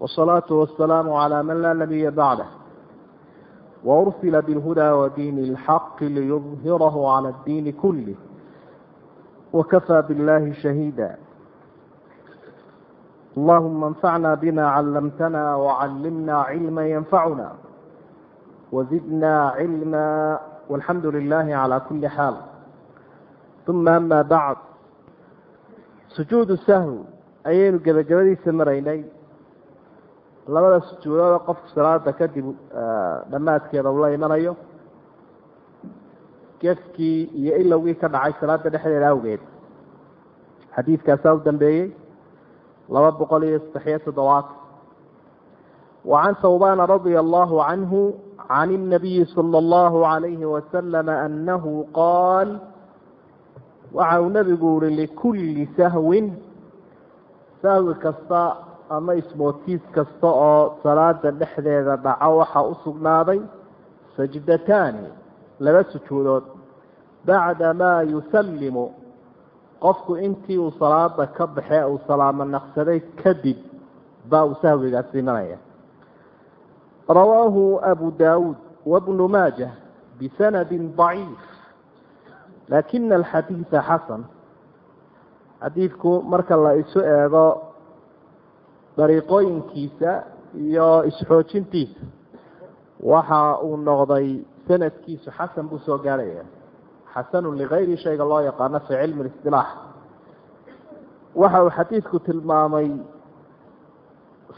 والصلاة والسلام على من لا نبي بعده وأرسل بالهدى ودين الحق ليظهره على الدين كله وكفى بالله شهيدا اللهم انفعنا بما علمتنا وعلمنا علما ينفعنا وزدنا علما والحمد لله على كل حال ثم أما بعد sujuudu sahwi ayaynu gebagabadiisa maraynay labada sujuudooda qofku salaada kadib dhammaadkeeda ula imanayo gefkii iyo ilowgii ka dhacay salaada dhexdeeda awgeed xadiidkaasaa u dambeeyey laba boqol iyo saddexiyo toddobaatan wa can hawbana radia allahu canhu can الnabiyi salى اllahu عalayhi wasalama anahu qaal waxa uu nebigu uhi likulli sahwin sahwi kasta ama ismoodkiis kasta oo salaada dhexdeeda dhaco waxaa u sugnaaday sajdataani laba sujuudood. Bacda maa yusallimu qofku intii uu salaada ka baxee uu salaamo naqsaday kadib baa uu sahwigaasi imanaya rawaahu abu daawuud wabnu maajah bisanadi daciif laakina alxadiida xasan. Xadiidku marka la isu eego dariiqooyinkiisa iyo isxoojintiisa. Waxa uu noqday sanadkiisu xasan buu soo gaarhaya xasanu ligayri shayga loo yaqaano fi cilmi اlistilaax waxa uu xadiidku tilmaamay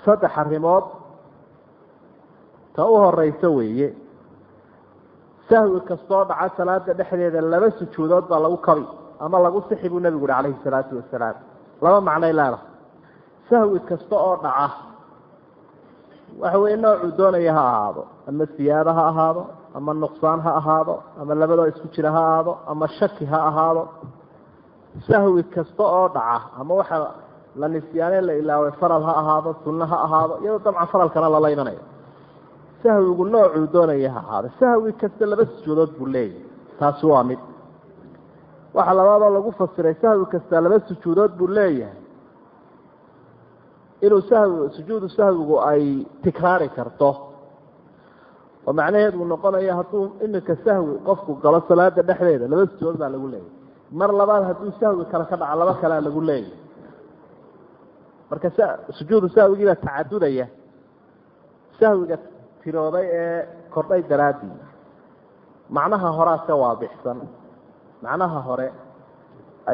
saddex arrimood. Ta u horeysa weeye sahwi kastoo dhaca salaada dhexdeeda laba sujuudood baa lagu kabi ama lagu sixi buu nebigu uhi calayhi salaatu wasalaam. Laba macnay leedahay sahwi kasta oo dhaca. Waxa weye noocuu doonaya ha ahaado. Ama siyaado ha ahaado ama nuqsaan ha ahaado ama labadoo isku jira ha ahaado ama shaki ha ahaado. Sahwi kasta oo dhaca ama waxa la nisyaane la ilaaway faral ha ahaado sunno ha ahaado iyadoo dabcan faralkana lala imanayo sahwigu noocuu doonaya ha ahaado. Sahwi kasta laba sujuudood buu leeyahy taasi waa mid. Waxaa labaadoo lagu fasiray sahwi kasta laba sujuudood buu leeyahay inuu sahwi sujuudu sahwigu ay tikraari karto. Oo macnaheedu noqonayo hadduu iminka sahwi qofku galo salaada dhexdeeda laba sujuudood baa lagu leeyahay. Mar labaad hadduu sahwi kale ka dhaco laba kalea lagu leeyahay. Marka sujuudu sahwigiibaa tacadudaya. Sahwiga tirooday ee kordhay daraaddii macnaha horaa se waadixsan macnaha hore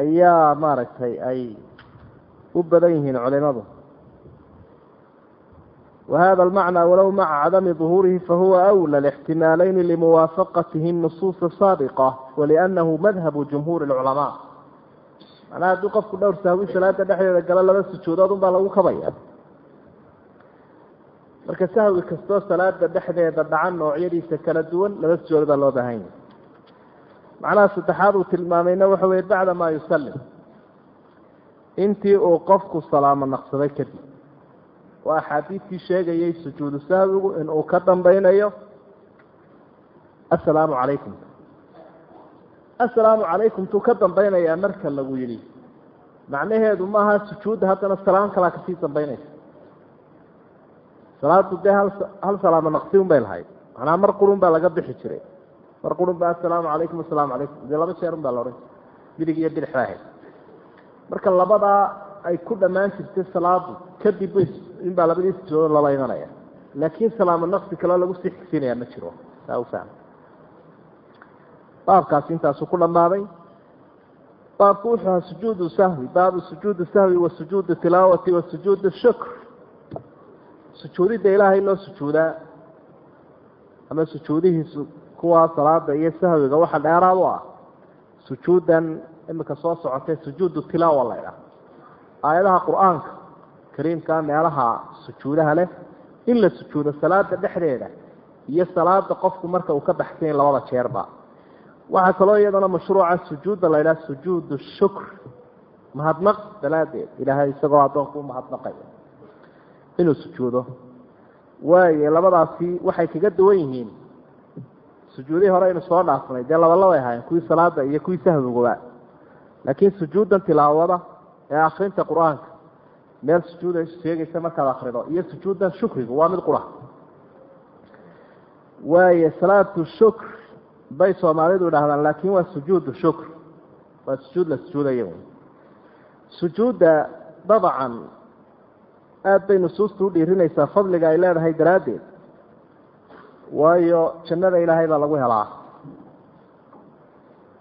ayaa maaragtay ay u badan yihiin culimadu wahada almacnaa walow maca cadami ظuhuurihi fahuwa أwlى الاxtimaalayni limuwaafaqatihi الnusuuص الsaabiqa waliأnnahu madhabu jumhuuri اlculamaa macnaha haddii qofku dhowr sahwi salaada dhexdeeda galo laba sujuudood un baa lagu kabaya marka sahwi kastoo salaada dhexdeeda dhaca noocyadiisa kala duwan laba sujuudood baa loo baahan yahay macnaha saddexaad uu tilmaamayna waxa weye bacda maa yusalim intii uu qofku salaamo naqsaday kadib waa axaadiidkii sheegayay sujuudu sahwigu inuu ka dambeynayo assalaamu calaykum. Assalaamu calaykum tuu ka dambeynayaa marka lagu yidhi. Macnaheedu maaha sujuudda haddana salaam kalaa ka sii dambeynaysa salaadu dee hal salaamo naqsi bay lahayd. Macnaha mar qurun baa laga bixi jiray. Mar qurun baa assalaamu calaykum assalaamu calaykum. Dee laba jeer baa la odhan jiray. Bidig iyo bidix baa ahayd. Marka labadaa ay ku dhammaan jirtay salaadu kadib in baa labadii sujuudood lala imanaya. Laakiin salaamo naqsi kaleo lagu sii xigsiinaya ma jiro. Saa u baabkaasi intaasuu ku dhammaaday baabku wuxuu ahaa sujuudu sahwi. Baabu sujuudi sahwi wa sujuudi tilaawati wa sujuudi shukr. Sujuudidda ilaahay loo sujuudaa ama sujuudihiisu kuwaa salaada iyo sahwiga waxa dheeraad u ah. Sujuudan imika soo socotay sujuudu tilaawa la ydhaha aayadaha qur'aanka kariimka meelaha sujuudaha leh in la sujuudo salaada dhexdeeda iyo salaada qofku marka uu ka baxsan yahy labada jeerba. Waxaa kaloo iyadana mashruuca sujuudda la ydhaha sujuudu shukr mahadnaq dalaadeed ilaahay isagoo addoonku u mahadnaqaya inuu sujuudo. Waayo labadaasi waxay kaga duwan yihiin. Sujuudihii hore aynu soo dhaafnay dee labalabay ahaayeen kuwii salaada iyo kuwii sahwiguba laakiin sujuuddan tilaawada ee akrinta qur'aanka meel sujuuda sheegaysa markaad akrido iyo sujuuddan shukrigu waa mid qura waayo salaatu shukr bay soomaalidu idhahdaan laakin waa sujuudu shukr. Waa sujuud la sujuudayo. Sujuudda dabcan aada bay nusuustu udhiirinaysaa fadliga ay leedahay daraaddeed. Waayo jannada ilaahay baa lagu helaa.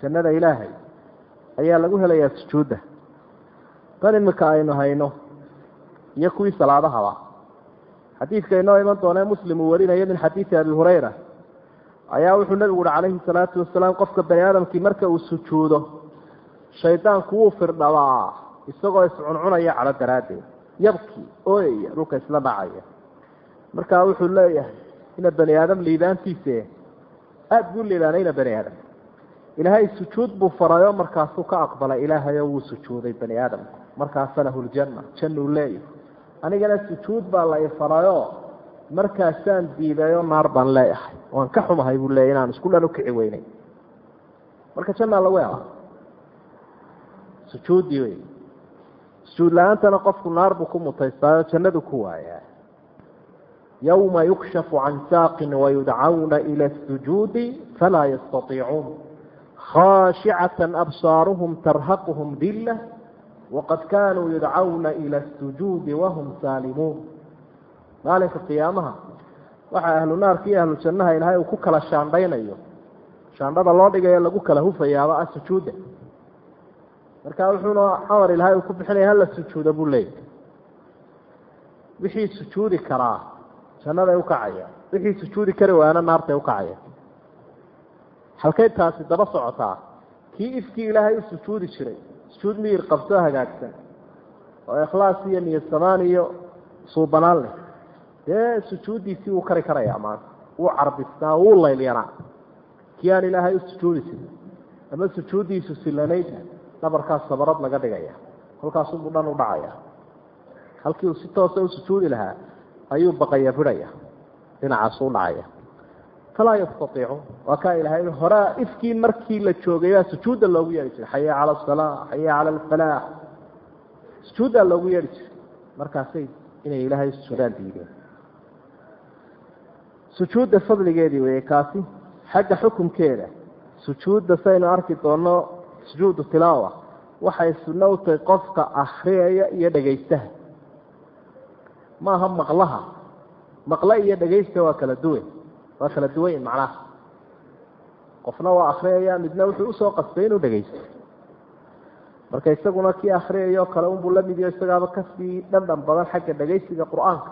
Jannada ilaahay ayaa lagu helayaa sujuudda. Tan imika aynu hayno iyo kuwii salaadahaba xadiidka inoo iman doonee muslim uu warinayo min xadiidi abi hurayra. Ayaa wuxuu nabigu uhi calayhi salaatu wasalaam qofka bani aadamkii marka uu sujuudo shaydaanku wuu firdhabaa isagoo iscuncunaya calo daraaddeed. Yabkii ooyaya dhulka isla dhacaya. Markaa wuxuu leeyahay ina bani aadam liibaantiise aada buu liibaanay ina bani aadam. Ilaahay sujuud buu farayo markaasuu ka aqbalay. Ilaahayo wuu sujuuday bani aadamku. Markaasa lahu ljanna jannuu leeyahay anigana sujuud baa la ifarayo. Markaasaan diidayoo naar baan leeyahay. Waan ka xumahay buu leeyahy inaan isku dhan ukici weynay marka jannaa lagu helaa sujuuddii wey sujuud la'aantana qofku naar buu ku mutaystaayo jannadu ku waayaa. Yawma yukshafu can saaqin wayudcawna ila asujuudi falaa yastaiicuun khaashicata absaaruhum tarhaquhum dilla waqad kaanuu yudcawna ila asujuudi wahum saalimuun maalinka qiyaamaha waxaa ahlu naarka iyo ahlu jannaha ilaahay uu ku kala shaandhaynayo shaandhada loo dhigayo lagu kala hufayaaba ah sujuudda marka wuxuuna amar ilaahay uu ku bixinaya hala sujuuda buu leeyahy wixii sujuudi karaa jannaday ukacaya wixii sujuudi kari waana naartay ukacaya halkay taasi daba socotaa kii ifkii ilaahay u sujuudi jiray sujuud miyir qabsoo hagaagsan oo ikhlaas iyo niyad samaan iyo suubanaan leh. Dee sujuuddiisii wuu kari karayaa maanta. Wuu carbisnaa wuu laylyanaa kii aan ilaahay u sujuudi jirin ama sujuuddiisu silanaydna dhabarkaas sabarad laga dhigaya kolkaasubuu dhan u dhacaya halkii uu si toosa u sujuudi lahaa ayuu baqaya bidhaya dhinacaasu u dhacaya falaa yastaiicu waa kaa ilahay horaa ifkii markii la joogay baa sujuudda loogu yeedhi jiray. Xaya cala asalaa xaya cala alfalaax sujuuddaa loogu yeedhi jiray. Markaasay inay ilaahay sujuudaan diideen. Sujuudda fadligeedii weye kaasi xagga xukunkeeda. Sujuudda saynu arki doonno sujuudu tilaawa. Waxay sunno u tahay qofka akriyaya iyo dhegaystaha maaha maqlaha. Maqle iyo dhegaysta waa kala duwan waa kala duwanyin macnaha. Qofna waa akriyaya midna wuxuu u soo qastay inuu dhegaysto. Marka isaguna kii akriyayoo kale unbuu la mid yaho isagaaba ka sii dhandhan badan xagga dhegaysiga qur'aanka.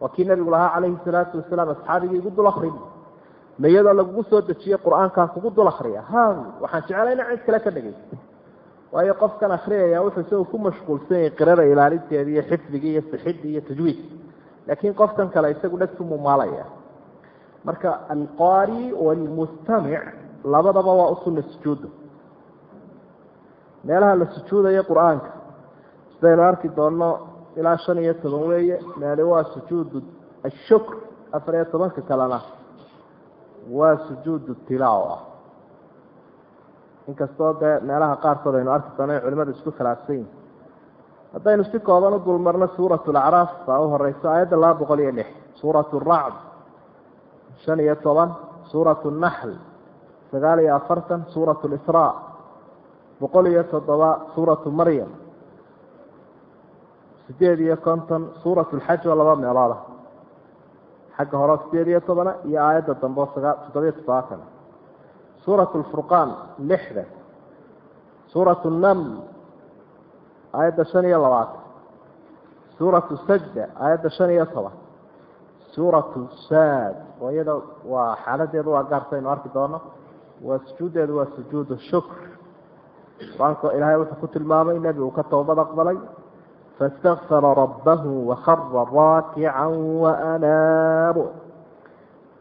Waa kii nabigu lahaa calayhi salaatu wasalaam asxaabigii igu dul akrin ma iyadoo lagugu soo dejiye qur'aankaa kugu dul akriya ha waxaan jeclay ina cid kale ka dhegaysto waayo qofkan akriyaya wuxuu isagu ku mashquulsan yahay qirada ilaalinteeda iyo xifdigii iyo sixidii iyo tajwiid. Laakiin qofkan kale isagu dhegtu mumaalaya marka alqaari walmustamic labadaba waa usuna sujuudu meelaha la sujuudayo qur'aanka sidaynu arki doonno ilaa shan iyo toban weeye meeli waa sujuudu ashukr afar iyo tobanka kalena waa sujuudu tilaawa. Inkastoo dee meelaha qaarkood aynu arki doono in culimadu isku khilaafsan yihiin haddaynu si kooban u dulmarno suurat lacraaf baa u horeyso aayadda laba boqol iyo lix suurat racd shan iyo toban suurat naxl sagaal iyo afartan suurat lisraa boqol iyo toddoba suuratu maryam sideed iyo konton suurat lxaj oo laba meelooda xagga hore sideed iyo tobana iyo aayadda dambe sagaa toddobiyo toddobaatan. Suurat lfurqaan lixda suurat naml aayadda shan iyo labaatan. Suuratu sajda aayadda shan iyo toban. Suuratu saad oo iyada waa xaaladeedu waa gaartaynu arki doono. Waa sujuuddeedu waa sujuudu shukr. Qur'aanka ilaahay wuxuu ku tilmaamay nebi uu ka toobad aqbalay faاstakfara rabbahu wakara raakican waanaabu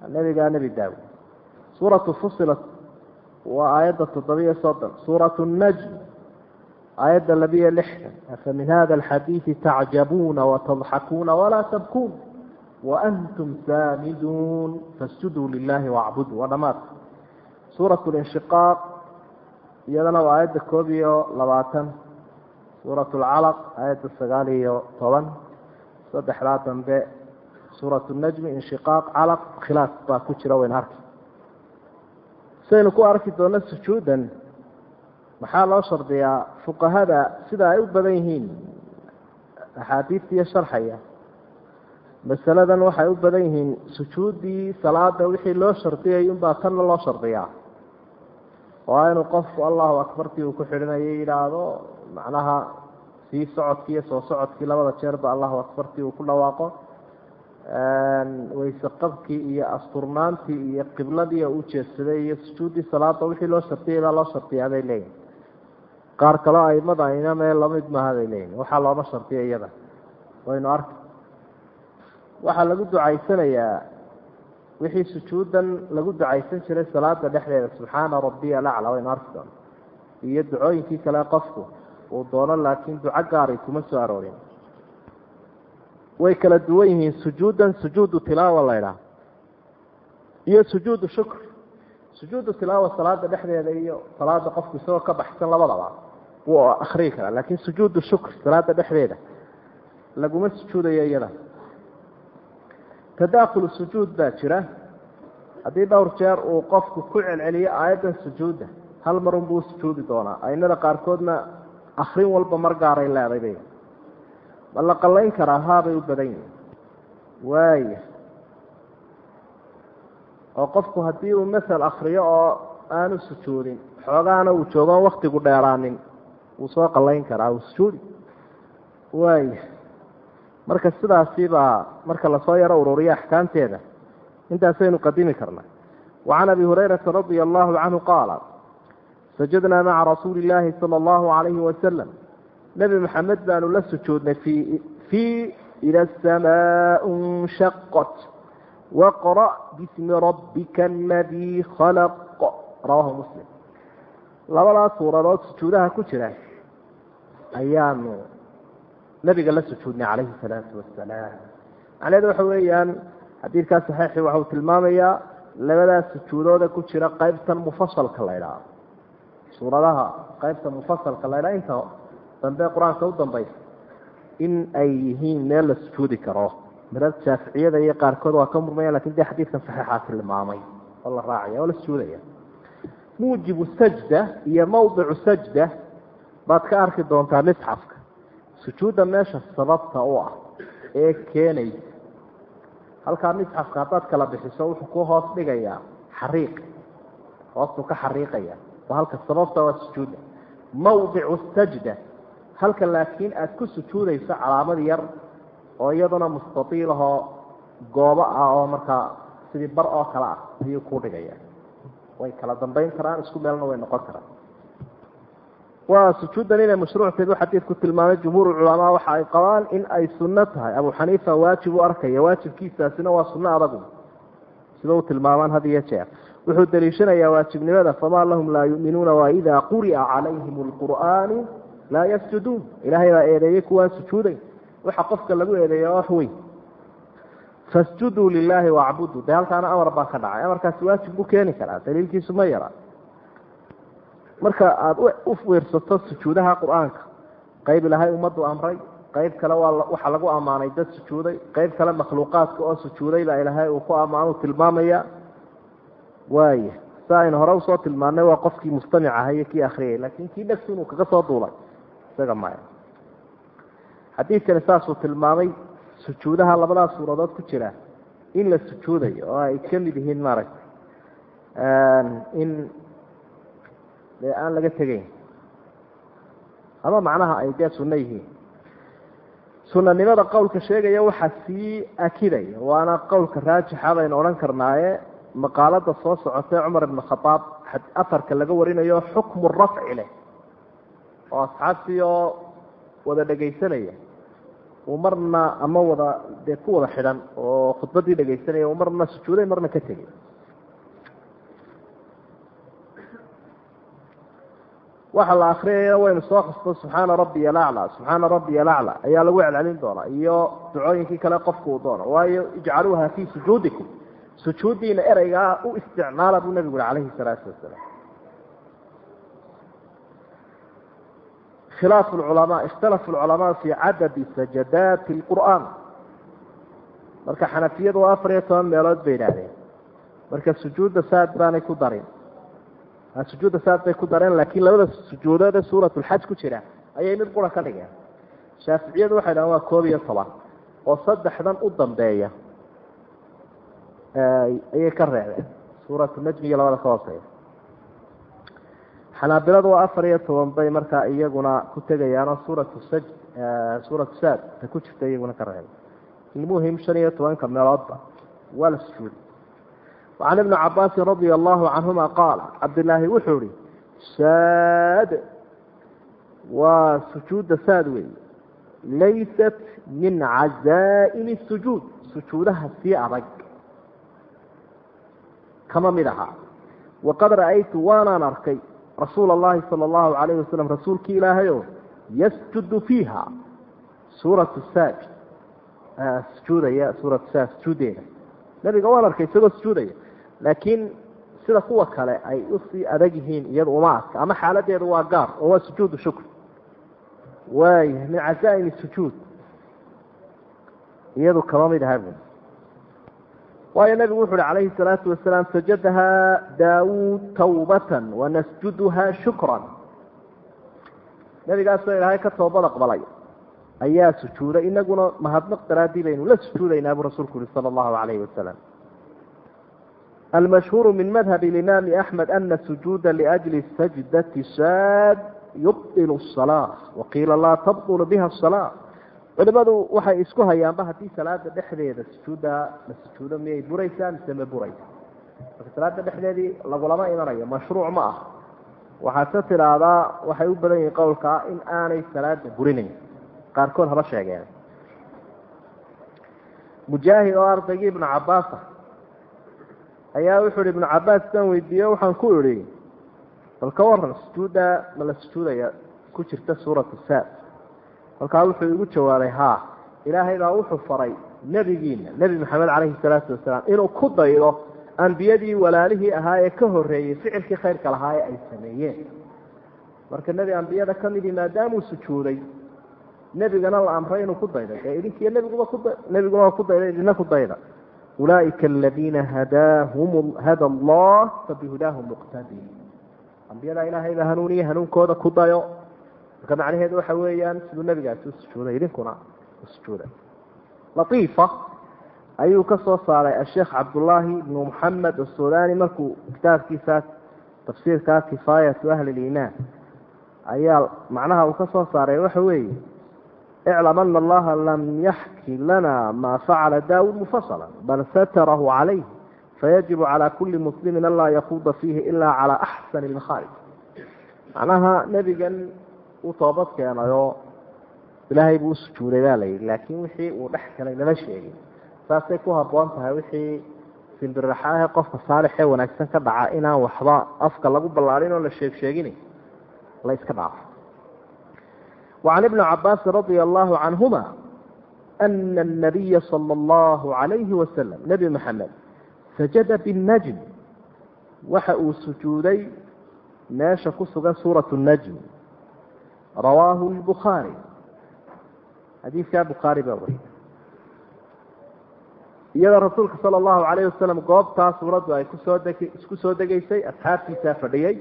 nebigaa nebi daawud suuratu fusilat waa aayadda toddobiyo soddon. Suuratu najm aayadda labiyo lixdan. Afa hada alxadiidi tacjabuuna watadxakuuna walaa tabkuun waantum saamiduun fasjuduu lilahi wacbuduu waa dhamaadka suurat linshiqaaq iyadana waa aayadda koob iyo labaatan. Suurat lcalaq aayadda sagaal iyo toban. Saddexdaa dambe suurat najmi inshiqaaq calaq khilaaf baa ku jira waynu arki saynu ku arki doona sujuudan. Maxaa loo shardiyaa fuqahada sida ay u badan yihiin axaadiistiiyo sharxaya masaladan waxay u badan yihiin sujuuddii salaada wixii loo shardiyay unbaa tanna loo shardiyaa. Oo inuu qofku allahu akbartii uu ku xidhinayo yidhaahdo macnaha sii socodkii iyo soo socodkii labada jeerba allahu akbartii uu ku dhawaaqo. Wayse qabkii iyo asturnaantii iyo qibladii u jeedsaday iyo sujuuddii salaada wixii loo shardiyay baa loo shardiyaa bay leeyihiin qaar kaloo aimada ayna mee la mid maaha bay leeyihiin waxaa looma shardiya iyada. Waynu arki waxaa lagu ducaysanayaa wixii sujuudan lagu ducaysan jiray salaada dhexdeeda subxaana rabbiya alacla waynu arki doona iyo ducooyinkii kale qofku uu doono laakiin duco gaaray kuma soo aroorin. Way kala duwan yihiin sujuudan sujuudu tilaawa laydhaah iyo sujuudu shukr. Sujuudu tilaawa salaada dhexdeeda iyo salaada qofku isagoo ka baxsan labadaba wuu akriyi karaa laakiin sujuudu shukr salaada dhexdeeda laguma sujuudayo iyada tadaakulu sujuud baa jira. Haddii dhowr jeer uu qofku ku celceliyo aayaddan sujuudda hal mar unbuu sujuudi doonaa. Aimada qaarkoodna akrin walba mar gaaray leeday bay. Ma la qallayn karaa? Haabay u badan yihiin waaya oo qofku haddii uu masel akriyo oo aanu sujuudin xoogaana uu joogoon waktigu dheeraanin wuu soo qallayn karaa wuu sujuudi. Waaya marka sidaasibaa marka la soo yaro ururiyo axkaamteeda. Intaasaynu qadimi karna wacan abi hurayrata radia allahu canhu qaala sajadnaa maca rasuuli illaahi sala allahu calayhi wasalam nebi maxamed baanu la sujuudnay fii ida asamaa nshaqat waqra' bismi rabbika aladii khalaq. Rawaahu muslim. Labadaas suuradood sujuudaha ku jira ayaanu nabiga la sujuudnay calayhi salaatu wasalaam macnaheedu waxa weeyaan xadiidkaa saxiixi waxau tilmaamayaa labadaas sujuudooda ku jira qeybtan mufasalka la ydhaha suuradaha qeybta mufasalka la ydhaha inta dambe qur'aanka u dambaysa in ay yihiin meel la sujuudi karo. Madad shaaficiyada iyo qaarkood waa ka murmaya laakiin dee xadiidkan saxiixaa tilmaamay oo la raacaya oo la sujuudaya muujibu sajda iyo mawdicu sajda baad ka arki doontaa misxafka sujuudda meesha sababta u ah ee keenaysa halkaa misxafka haddaad kala bixiso wuxuu ku hoos dhigayaa xariiq. Hoostuu ka xariiqaya. Waa halka sababta waa sujuudda mawdicu sajda. Halka laakiin aada ku sujuudayso calaamad yar oo iyaduna mustatiil ahoo goobo ah oo markaa sidii bar oo kale ah ayuu ku dhigaya way kala dambeyn karaan isku meelna way noqon karaan waa sujuuddan inay mashruucteedu xadiidku tilmaamay jumhuur culamaa waxa ay qabaan in ay sunno tahay. Abu xaniifa waajib u arkaya waajibkiisaasina waa sunno adagu sida u tilmaamaan had iyo jeer. Wuxuu daliishanayaa waajibnimada famaa lahum laa yuminuuna waidaa quri'a calayhim lqur'aanu laa yasjuduun. Ilaahay baa eedeeyey kuwaan sujuuday. Waxa qofka lagu eedeeya wax weyn. Fasjuduu lilaahi wacbuduu dee halkaana amar baa ka dhacay. Amarkaasi waajib buu keeni karaa. Daliilkiisu ma yara marka aada u fiirsato sujuudaha qur'aanka qeyb ilaahay ummaddu amray qeyb kale waa waxaa lagu ammaanay dad sujuuday qeyb kale makhluuqaadka oo sujuuday baa ilaahay uu ku ammaanu tilmaamaya. Waaya si aynu hore u soo tilmaanay waa qofkii mustamic aha iyo kii akriyay laakiin kii dhegtu inuu kaga soo duulay. Isaga maya xadiidkani saasuu tilmaamay sujuudaha labadaas suuradood ku jira. In la sujuudayo oo ay ka mid yihiin maaragtay in dee aan laga tegeyn ama macnaha ay dee sunno yihiin. Sunanimada qowlka sheegaya waxaa sii akidaya waana qowlka raajixa baynu odhan karnaaye maqaalada soo socotay cumar ibn khadaab afarka laga warinayo xukmu rafci leh. Oo asxaabtii oo wada dhegaysanaya uu marna ama wada dee ku wada xidhan oo khudbadii dhegaysanaya uu marna sujuuday marna ka tegay waxa la akriyaya waynu soo kasto subxaana rabbiya alacla subxaana rabbiya alacla ayaa lagu celcelin doonaa iyo ducooyinkii kale qofku uu doono. Waayo ijcaluuha fii sujuudikum sujuuddiina ereygaa u isticmaala buu nabigu uri calayhi salaatu wasalaam. Khilaafu lculamaa ikhtalafu lculamaa fii cadadi sajadaati lqur'aan. Marka xanafiyadu afar iyo toban meelood bay idhaahdeen marka sujuudda saad baanay ku darin sujuudda saad bay ku dareen laakiin labada sujuudood ee suuratulxaj ku jira ayay mid qura ka dhigeen. Shaaficiyadu waxay dhahan waa koob iyo toban oo saddexdan u dambeeya. Ayay ka reebeen. Suuratu najmi iyo labada ka hooseeya. Xanaabiladu waa afar iyo toban bay markaa iyaguna ku tegayaanoo suuratu saj suuratu saad ta ku jirta iyaguna ka reebeen. Ilmuhim shan iyo tobanka meeloodba waa la sujuuday wacan ibni cabaasin radia allahu canhuma qaala cabdilaahi wuxuu ihi saad waa sujuudda saad weeye laysat min cazaa'imi sujuud sujuudaha sii adag kama mid ahaa waqad ra'aytu waanaan arkay rasuula allahi sala allahu calayhi wasalam rasuulkii ilaahay oo yasjudu fiiha suuratu saaj sujuudaya suuratu saaj sujuudeeda nabiga waan arkay isagoo sujuudaya laakiin sida kuwa kale ay u sii adag yihiin iyadu uma adka ama xaaladeedu waa gaar oo waa sujuudu shukr. Waaya min cazaa'im sujuud. Iyadu kama mid aha waayo nabigu wuxu uhi calayhi salaatu wasalaam sajadahaa daawuud tawbatan wanasjuduha shukran. Nabigaasoo ilaahay ka toobad aqbalay ayaa sujuuday inaguna mahadnaq daraaddii baynu la sujuudaynaa buu rasuulku yihi sala allahu calayhi wasalam almashhuuru min madhab imaami axmed ana sujuuda liajli sajdati saad yubdilu asalaa waqiila laa tabdulu biha asalaa culimadu waxay isku hayaanba haddii salaada dhexdeeda sujuudda la sujuudo miyay buraysaa mise ma buraysa marka salaada dhexdeedii lagulama imanayo mashruuc ma ah waxaad ka tidhaahdaa waxay u badan yihiin qowlkaa in aanay salaada burinayn. Qaarkood haba sheegeen. Mujaahid oo ardaygii ibnu cabaasa ayaa wuxuu ihi ibnu cabaas isaan weydiiye waxaan ku idhi bal ka waran sujuudda ma la sujuudaya ku jirta suuratu saad. Kolkaa wuxuu igu jawaabay haa ilaahay baa wuxuu faray nebigiina nebi maxamed calayhi salaatu wasalaam inuu ku daydo ambiyadii walaalihii ahaa ee ka horreeyey ficilkii khayrka lahaa ee ay sameeyeen. Marka nebi ambiyada ka midii maadaamuu sujuuday nebigana la amray inuu ku daydo ee idinkiiyo nebiguba kuda nebiguna waa ku dayda idina ku dayda ulaaئika aladiina hadaahum hada allah fabihudaahum muqtadi ambiyada ilaahay baa hanuuniye hanuunkooda ku dayo marka macnaheedu waxa weeyaan siduu nebigaasi u sujuuday idinkuna u sujuuda latiifa ayuu ka soo saaray asheekh cabdullaahi ibnu moxamed asudani markuu kitaabkiisa tafsiirkaa kifaayatu ahli liimaan ayaa macnaha uu ka soo saaray waxa weeye iclam ana allaha lam yaxki lana maa facala daawud mufasala bal satarahu calayh fayajibu calى kuli muslimin an laa yakuuda fiihi ila calى axsani lmakhaarij macnaha nebigan uu toobad keenayoo ilaahay buu usujuuday baa layidhi laakiin wixii uu dhex galay lama sheegin saasay ku haboon tahay wixii simbirraxaahe qofka saalixee wanaagsan ka dhaca inaan waxba afka lagu ballaarin oo la sheeg la iska dhaafo وعن ابن عباس رضي الله عنهما أن النبي صلى الله عليه وسلم نبي محمد سجد بالنجم waxa uu sujuuday meesha ku sugan suuraة النجم rawaahu الbخaarي xadiidkaa bukhaari baa wariya iyadoo rasuulka salى الlahu عalayه wasalam goobtaa suuraddu ay kusoo deg isku soo degeysay asxaabtiisaa fadhiyey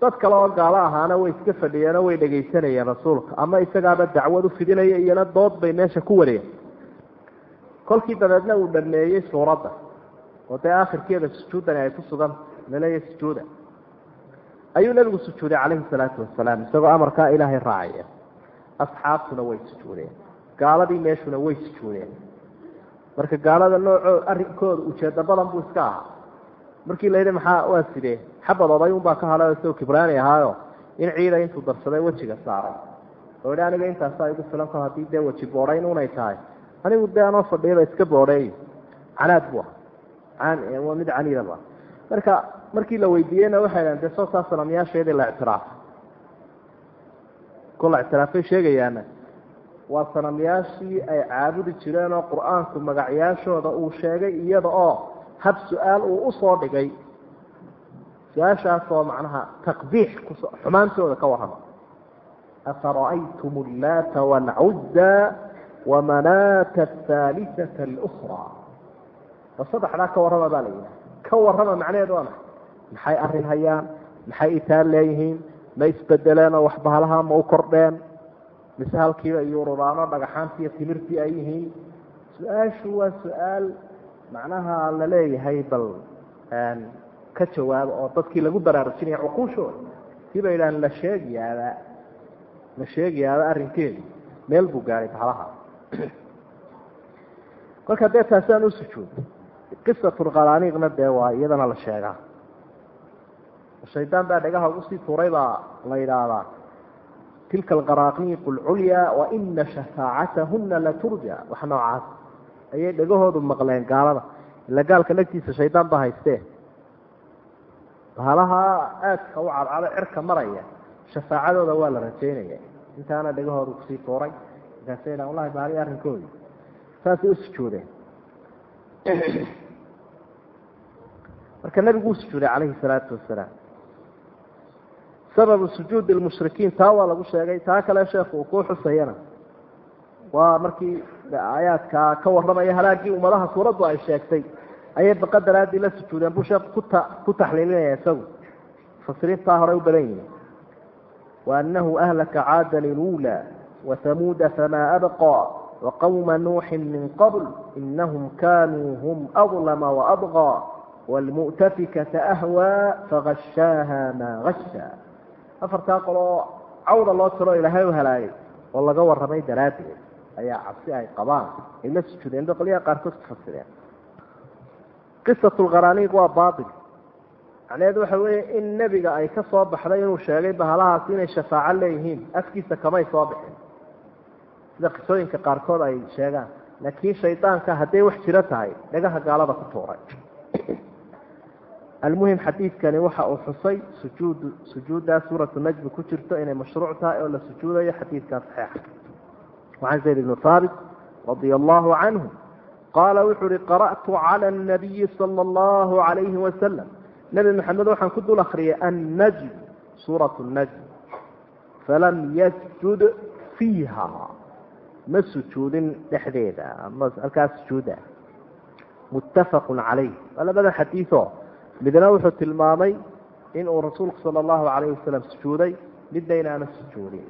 dad kale oo gaalo ahaana way iska fadhiyeenoo way dhegaysanayeen rasuulka. Ama isagaaba dacwad u fidinaya iyana dood bay meesha ku wariyeen kolkii dabeedna uu dhameeyey suuradda. Oo dee akhirkeeda sujuuddani ay ku sugan laleeya sujuuda. Ayuu nebigu sujuuday calayhi salaatu wasalaam isagoo amarkaa ilaahay raacaya. Asxaabtuna way sujuudeen. Gaaladii meeshuna way sujuudeen. Marka gaalada noocoo arrinkooda ujeedda badan buu iska ahaa markii la yidhi maxaa waa sidee? Xabad oday unbaa ka hadhay isagoo kibraani ahaayo? In ciida intuu darsaday wejiga saaray. Oo idhi aniga intaasaa igu filan kor haddii dee weji boodhayn unay tahay. Anigu dee anoo fadhiyaba iska boodheey canaad bu aha waa mid caniida bu aha marka markii la weydiiyeyna waxay dhahen dee soosaa sanamyaasheedii la ictiraafay ko la ictiraafay sheegayaana waa sanamyaashii ay caabudi jireen oo qur'aanku magacyaashooda uu sheegay iyada oo hab su'aal uu u soo dhigay. Su'aashaasoo macnaha taqbiix xumaantooda ka warrama. Afara'aytum allaata waalcuzza wamanaata ahaalisata alukraa ba saddexdaa ka warrama baa la yidhaha ka warrama macnaheedu waa maxay? Maxay arrin hayaan maxay itaan leeyihiin? Ma isbedeleen oo waxbahalaha ma u kordheen? Mise halkiiba iyo ururaano dhagaxaantii iyo timirtii ay yihiin? Su'aashu waa su'aal macnaha la leeyahay bal ka jawaabo oo dadkii lagu baraarujinaya cuquushooda kii ba yidhahan la sheegayaaba la sheegayaaba arrinkeedu meel buu gaadhay bahalaha kolka dee taasi aan u dee waa iyadana la sheegaa. Shaydaan baa dhagaha ugu sii tuuray baa la yidhaahdaa tilka alqaraaqiiq alculyaa waina shafaacatahuna laturja wax noocaas ayay dhagahoodu maqleen gaalada. Ila gaalka nagtiisa shaydaan baa haystee. Bahalaha aadka u cadcado cirka maraya shafaacadooda waa la rajaynaya intaana dhagahooda ku sii tuuray markaasay dhan wallahi baali arrinkoodi saasay u marka nebigu u sujuuday calayhi salaatu wasalaam sababu sujuudi lmushrikiin taa waa lagu sheegay taa kale sheekhu uu kuu xusayana. Waa markii aayaadka ka warramaya halaagii ummadaha suuraddu ay sheegtay ayay baqa daraadii la sujuudeen. Buu sheekhu kuta ku taxliilinaya isagu. Mufasiriintaa horey u badan yihiin waanahu ahlaka caadan ilula wathamuuda famaa abqa waqawma nuuxin min qabl inahum kanuu hum adlama waadqى wاlmu'tafikata ahwaa fagashaaha maa gasha afartaa qoloo cawda loo tiro ilaahay u halaagay oo laga warramay daraaddeed ayaa cabsi ay qabaan. Ay la sujuudeen ba qolyaha qaarkood ku fasireen. Qisat lqaraaniiq waa baatil. Macnaheedu waxa weeye in nebiga ay ka soo baxday inuu sheegay bahalahaasi inay shafaaco leeyihiin afkiisa kamay soo bixin sida qisooyinka qaarkood ay sheegaan. Laakiin shaydaanka hadday wax jiro tahay dhagaha gaalada ku tuuray. Almuhim xadiidkani waxa uu xusay sujuud sujuuddaa suuratu najmi ku jirto inay mashruuc tahay oo la sujuudayo xadiidkaa saxiixa wacan zayd ibni haabit radia allahu canhu qaala wuxuu uhi qara'tu cala anabiyi sala allahu calayhi wasalam nebi maxamed waxaan ku dul akriyay annajm suuratu najm falam yasjud fiiha ma sujuudin dhexdeeda ama halkaas sujuuda muttafaqun calayh waa labada xadiioo midna wuxuu tilmaamay inuu rasuulku sala allahu calayhi wasalam sujuuday midna inaana sujuudin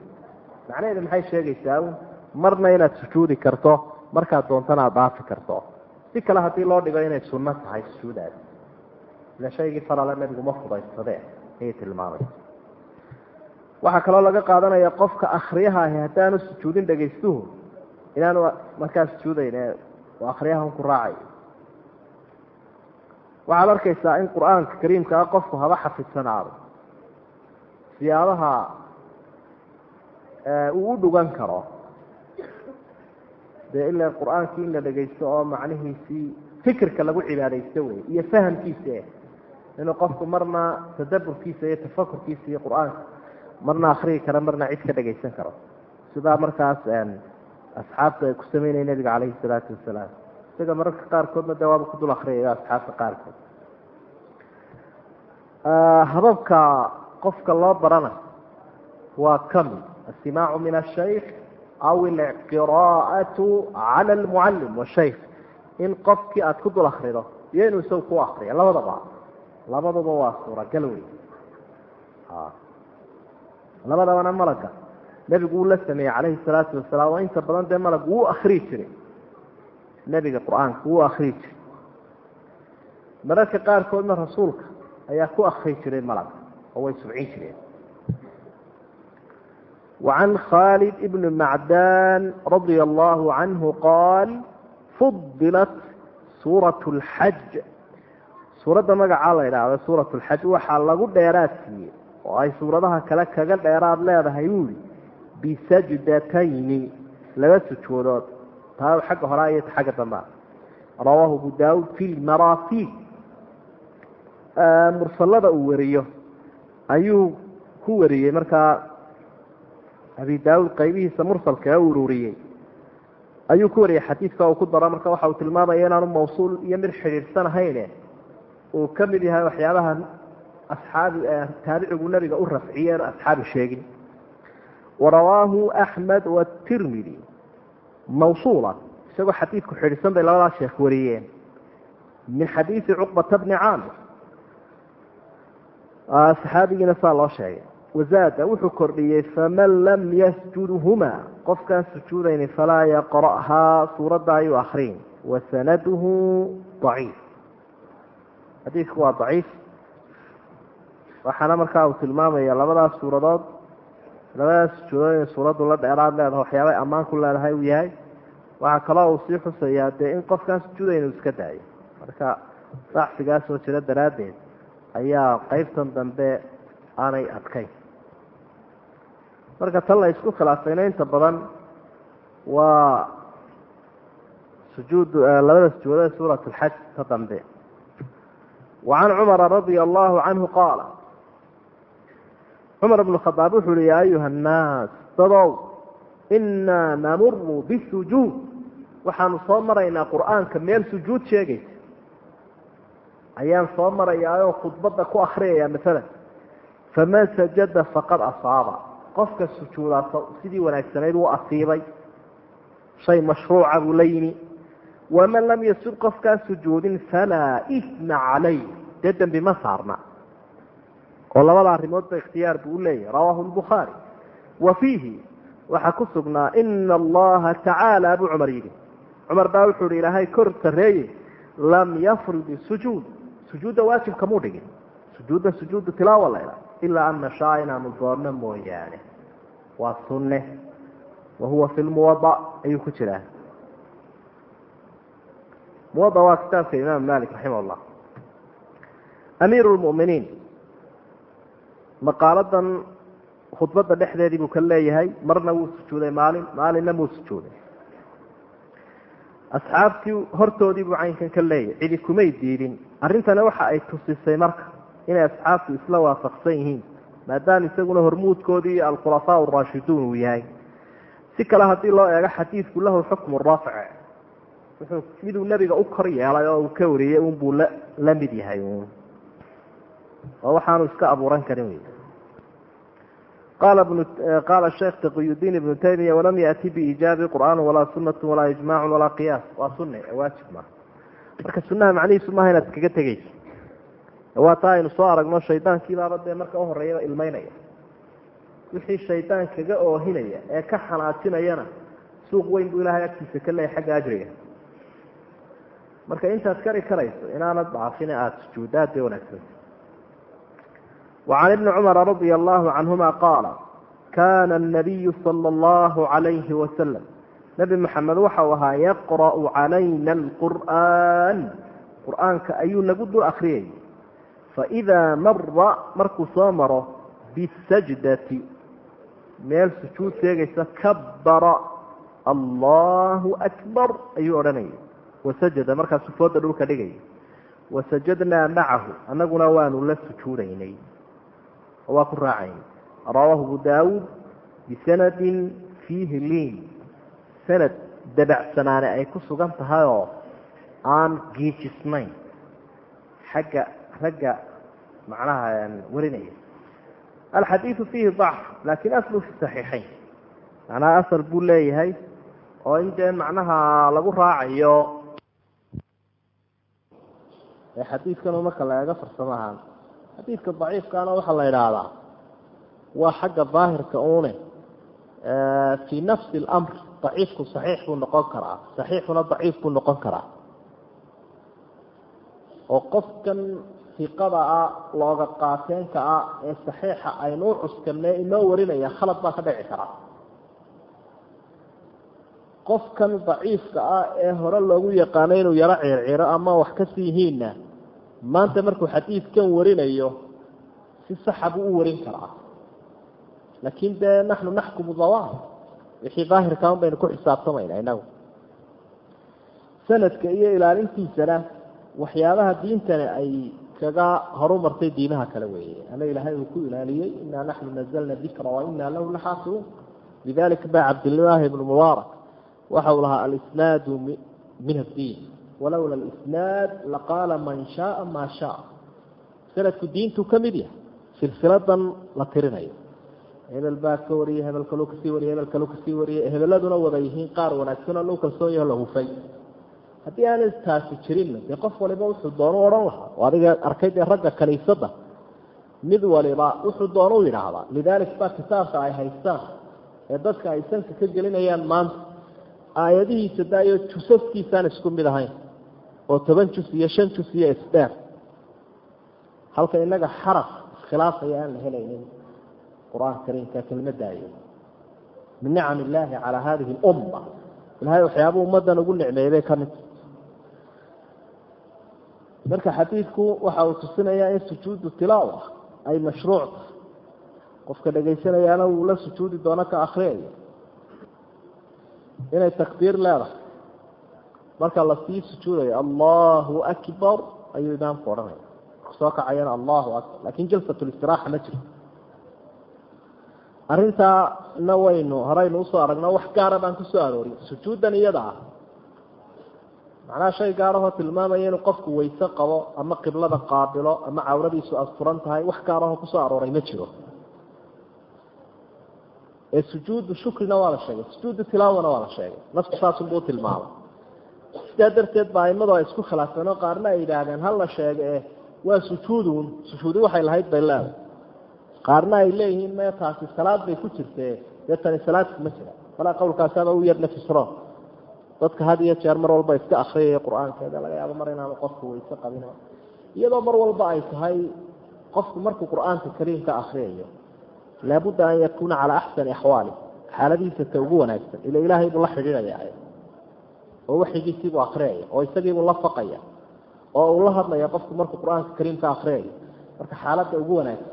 macnaheedu maxay sheegaysaa marna inaad sujuudi karto markaad doontana aad dhaafi karto. Si kale haddii loo dhigo inay sunno tahay sujuudaadi ila shaygii farale nebigu ma fudaysadee ayay tilmaamay waxaa kaloo laga qaadanaya qofka akriyaha ahi haddaanu sujuudin dhegaystuhu inaanu markaa sujuudayn ee akriyahan ku raacay. Waxaad arkaysaa in qur'aanka kariimka ah qofku haba xafidsanaado. Siyaabaha uu u dhugan karo dee ila qur'aankii in la dhegaysto oo macnihiisii fikirka lagu cibaadaysto wey iyo fahamkiisa inuu qofku marna tadaburkiisa iyo tafakurkiisa iyo qur'aanka marna akriyi karo marna cid ka dhegaysan karo. Sidaa markaas asxaabta ay ku sameynaya nebiga calayhi salaatu wasalaam. Isaga mararka qaarkoodna dee waaba ku dul akriyaya asxaabta qaarkood. Hababka qofka loo barana waa kami asimaacu min ashaykh aw alqiraa'atu cala almucallim washaykh in qofkii aada ku dul akrido iyo inuu isaga ku akriyo labadaba labadaba waa suuragal wey labadabana malaga nebigu wuu la sameeyey calayhi salaatu wasalaam oo inta badan dee malag wuu akriyi jiray nebiga qur'aanka wuu akriyi jiray mararka qaarkoodna rasuulka ayaa ku akri jiray malag oo way subcin jireen وعن khالد بن معdاn رضي الله عنه قال فضلت sورaة الحج suuradda magacaa la idhaahdo suuraة الxaj waxaa lagu dheeraad siiyey oo ay suuradaha kale kaga dheeraad leedahay buuli bisajdatayni laba sujuudood taa xagga horaa iyo xagga dambea rawaahu abu daud fi lmarafig mursalada uu wariyo ayuu ku wariyey markaa abi daud qaybihiisa mursalka ee ururiyey. Ayuu ku wariyey xadiidka uu ku daro marka waxa uu tilmaamaya inaanu mawsuul iyo mid xidhiidhsan ahayne uu ka mid yahay waxyaabaha asxaabi taabicigu nabiga u rafciye asxaabi sheegin. Warawaahu axmed watirmidi mawsuula isagoo xadiidku xidhisan bay labadaas sheekh wariyeen. Min xadiidi cuqbata bni caamir. Saxaabigiina saa loo sheegay wazaada wuxuu kordhiyey faman lam yasjudhuma qofkaan sujuudayni falaa yaqra'haa suuradda ayuu akriin wasanaduhu daciif. Xadiidku waa daciif. Waxaana markaa uu tilmaamaya labadaas suuradood. Labadaas sujuudood inay suuraddu la dheeraad leedahay waxyaabay ammaan ku leedahay uu yahay. Waxaa kaloo uu sii xusayaa dee in qofkaan sujuudayn uu iska daayo. Marka dacfigaasoo jira daraaddeed ayaa qeybtan dambe aanay adkayn marka tan la isku khilaafayna inta badan waa sujuud labada sujuudood suurat alxaj ka dambe. Wacan cumara radia allahu canhu qaala cumar bnu khadaab wuxu uhi yaa ayuha annaas dadow inaa namuru bisujuud. Waxaanu soo maraynaa qur'aanka meel sujuud sheegaysa. Ayaan soo marayaayoo khudbadda ku akriyaya maalan faman sajada faqad asaaba qofka sujuudaa sidii wanaagsanayd wuu asiibay. Shay mashruuca buu la yimi. Waman lam yasud qofkaan sujuudin falaa isma calayh dee dembi ma saarna. Oo labada arrimoodba ikhtiyaar buu u leeyahay. Rawaahu lbukhaari wa fiihi waxaa ku sugnaa ina allaha tacaala buu cumar yidhi. Cumar baa wuxuu ihi ilaahay kor sarreeye. Lam yafrid isujuud sujuudda waajibka muu dhigin. Sujuudda sujuudu tilaawa layha ilaa an nashaa inaanu doonno mooyaane waa sunne wa huwa fi lmuwada ayuu ku jiraa muwada waa kitaabka imaam malik raximah llah amiiru lmu'miniin maqaaladan khudbadda dhexdeedii buu ka leeyahay marna wuu sujuuday maalin maalinna muu sujuuday asxaabtii hortoodii buu caynkan ka leeyahay cidi kumay diidin arrintana waxa ay tusisay marka inay asxaabtu isla waafaqsan yihiin maadaama isaguna hormuudkoodii alkhulafaa araashiduun uu yahay. Si kale haddii loo eego xadiidku lahu xukmu rafc wuxuu miduu nebiga u kor yeelay oo uu ka wariyey unbuu la la mid yahay oo waxaanu iska abuuran karin wey qaala sheekh taqiyudiin ibnu taymiya walam yaati biijaabi qur'aanu walaa sunatu walaa ijmaacu walaa qiyaas. Waa sunne waajib maaha marka sunaha macnihiisu maaha inaad iskaga tegeyso waa taa aynu soo aragno shaydaankiibaaba dee marka u horeeyaba ilmaynaya. Wixii shaydaan kaga oohinaya ee ka xanaajinayana suuq weyn buu ilaahay agtiisa ka leeyahy xagga ajriga. Marka intaad kari karayso inaanad dacafinee aada sujuuddo bay wanaagsanta wacan ibni cumara radia allaahu canhuma qaala kaana anabiyu sala allahu calayhi wasalam nebi maxamed waxau ahaa yaqra'u calayna alqur'aan. Qur'aanka ayuu nagu dul akriyay faidaa mara markuu soo maro bisajdati meel sujuud sheegaysa kabara allahu akbar ayuu odhanayay wasajada markaasu fooda dhulka dhigaya wasajadnaa macahu annaguna waanu la sujuudaynay oo waa ku raacaynay rawaahu abu daawuud bisanadin fiihi liin sanad dabacsanaane ay ku sugan tahay oo aan giijisnayn xagga ragga macnaha warinaya. Alxadiidu fiihi dacf laakin aslu fi saxiixayn. Macnaha asal buu leeyahay oo in dee macnaha lagu raacayo. Xadiidkanu marka la eego farsamo ahaan xadiidka daciifkaana waxaa la idhaahdaa waa xagga daahirka une fii nafsi اlamr daciifku saxiix buu noqon karaa saxiixuna daciif buu noqon karaa. Oo qofkan fiqada ah looga qaateenka ah ee saxiixa u cuskanee inoo warinaya khalad baa ka dhici karaa qofkan daciifka ah ee hore loogu yaqaano inuu yaro circiro ama wax ka sii yihiinna maanta markuu xadiidkan warinayo si saxa buu u warin karaa. Laakin dee naxnu naxkumu dawaahir wixii daahirka un baynu ku xisaabtamayna inagu. Sanadka iyo ilaalintiisana waxyaabaha diintani ay kaga horumartay diimaha kale weeye. Ama ilaahay uu ku ilaaliyey inaa naxnu nazalna dikra wa inaa lahu laxaafiduun lidalika ba cabdillaahi ibnu mubaarak waxa uu lahaa alisnaadu min addiin. Walowla alisnaad laqaala man shaaa maa shaa sanadku diintu ka mid yahay silsiladan la tirinayo. Hebel baa ka wariyey hebel kaluu ka sii wariyey hebel kaluu ka sii wariyey hebeladuna wada yihiin qaar wanaagsan oo lagu kalsoon yaho la hufay haddii aanay taasi jirinna dee qof waliba wuxuu doonu odhan lahaa oo adiga arkay dee ragga kaniisadda mid waliba wuxuu doonu yidhaahdaa lidaalik baa kitaabka ay haystaan ee dadka ay sanka ka gelinayaan maanta aayadihiisa daayo jusaskiisaan isku mid ahayn oo toban jus iyo shan jus iyo isdheer halka inaga xaraf iskhilaafaya aan la helaynin qur'aanka kariimka kelmadaayo min nicam illaahi calaa hadihi lumma. Ilahay waxyaabuu ummaddan ugu nicmeeyey bay ka mid marka xadiidku waxa uu tusinayaa in sujuudu tilaawa ay mashruuc tahay. Qofka dhegaysanayaana wuu la sujuudi doono ka akriyayo inay takbiir leedahay. Marka la sii sujuudayo allahu akbar ayuu imaamku odhanaya soo kacayana allahu akbar. Lakin jalsatlistiraaxa ma jiro. Arrintaana waynu horeynu u soo aragno wax gaara baan ku soo aroorin. Sujuuddan iyada ah macnaha shay gaarahoo tilmaamaya inuu qofku weyse qabo ama qiblada qaabilo ama cawradiisu asturan tahay wax gaarahoo ku soo arooray ma jiro. Ee sujuudu shukrina waa la sheegay sujuudu tilaawana waa la sheegay nafku saasunbuu tilmaamay. Sidaa darteed baa aimadu ay isku khilaafeen oo qaarna ay yidhaahdeen hal la sheega e waa sujuudun sujuudi waxay lahayd bay leedahay. Qaarna ay leeyihiin me taasi salaad bay ku jirtee dee tani salaadku ma jira. Malaa qowlkaasaaba u yar nafisro dadka had iyo jeer mar walba iska akriyaya qur'aankeeda laga yaabo mar inaanu qofku weyse qabin. Iyadoo mar walba ay tahay qofku markuu qur'aanka kariimka akriyayo laabudda an yakuuna calaa axsani axwaali xaaladihiisa ta ugu wanaagsan. Ila ilaahay buu la xidhiidhaya oo waxigiisiibuu akriyaya oo isagiibuu la faqaya oo uu la hadlaya qofku markuu qur'aanka kariimka akriyayo marka xaaladda ugu wanaagsan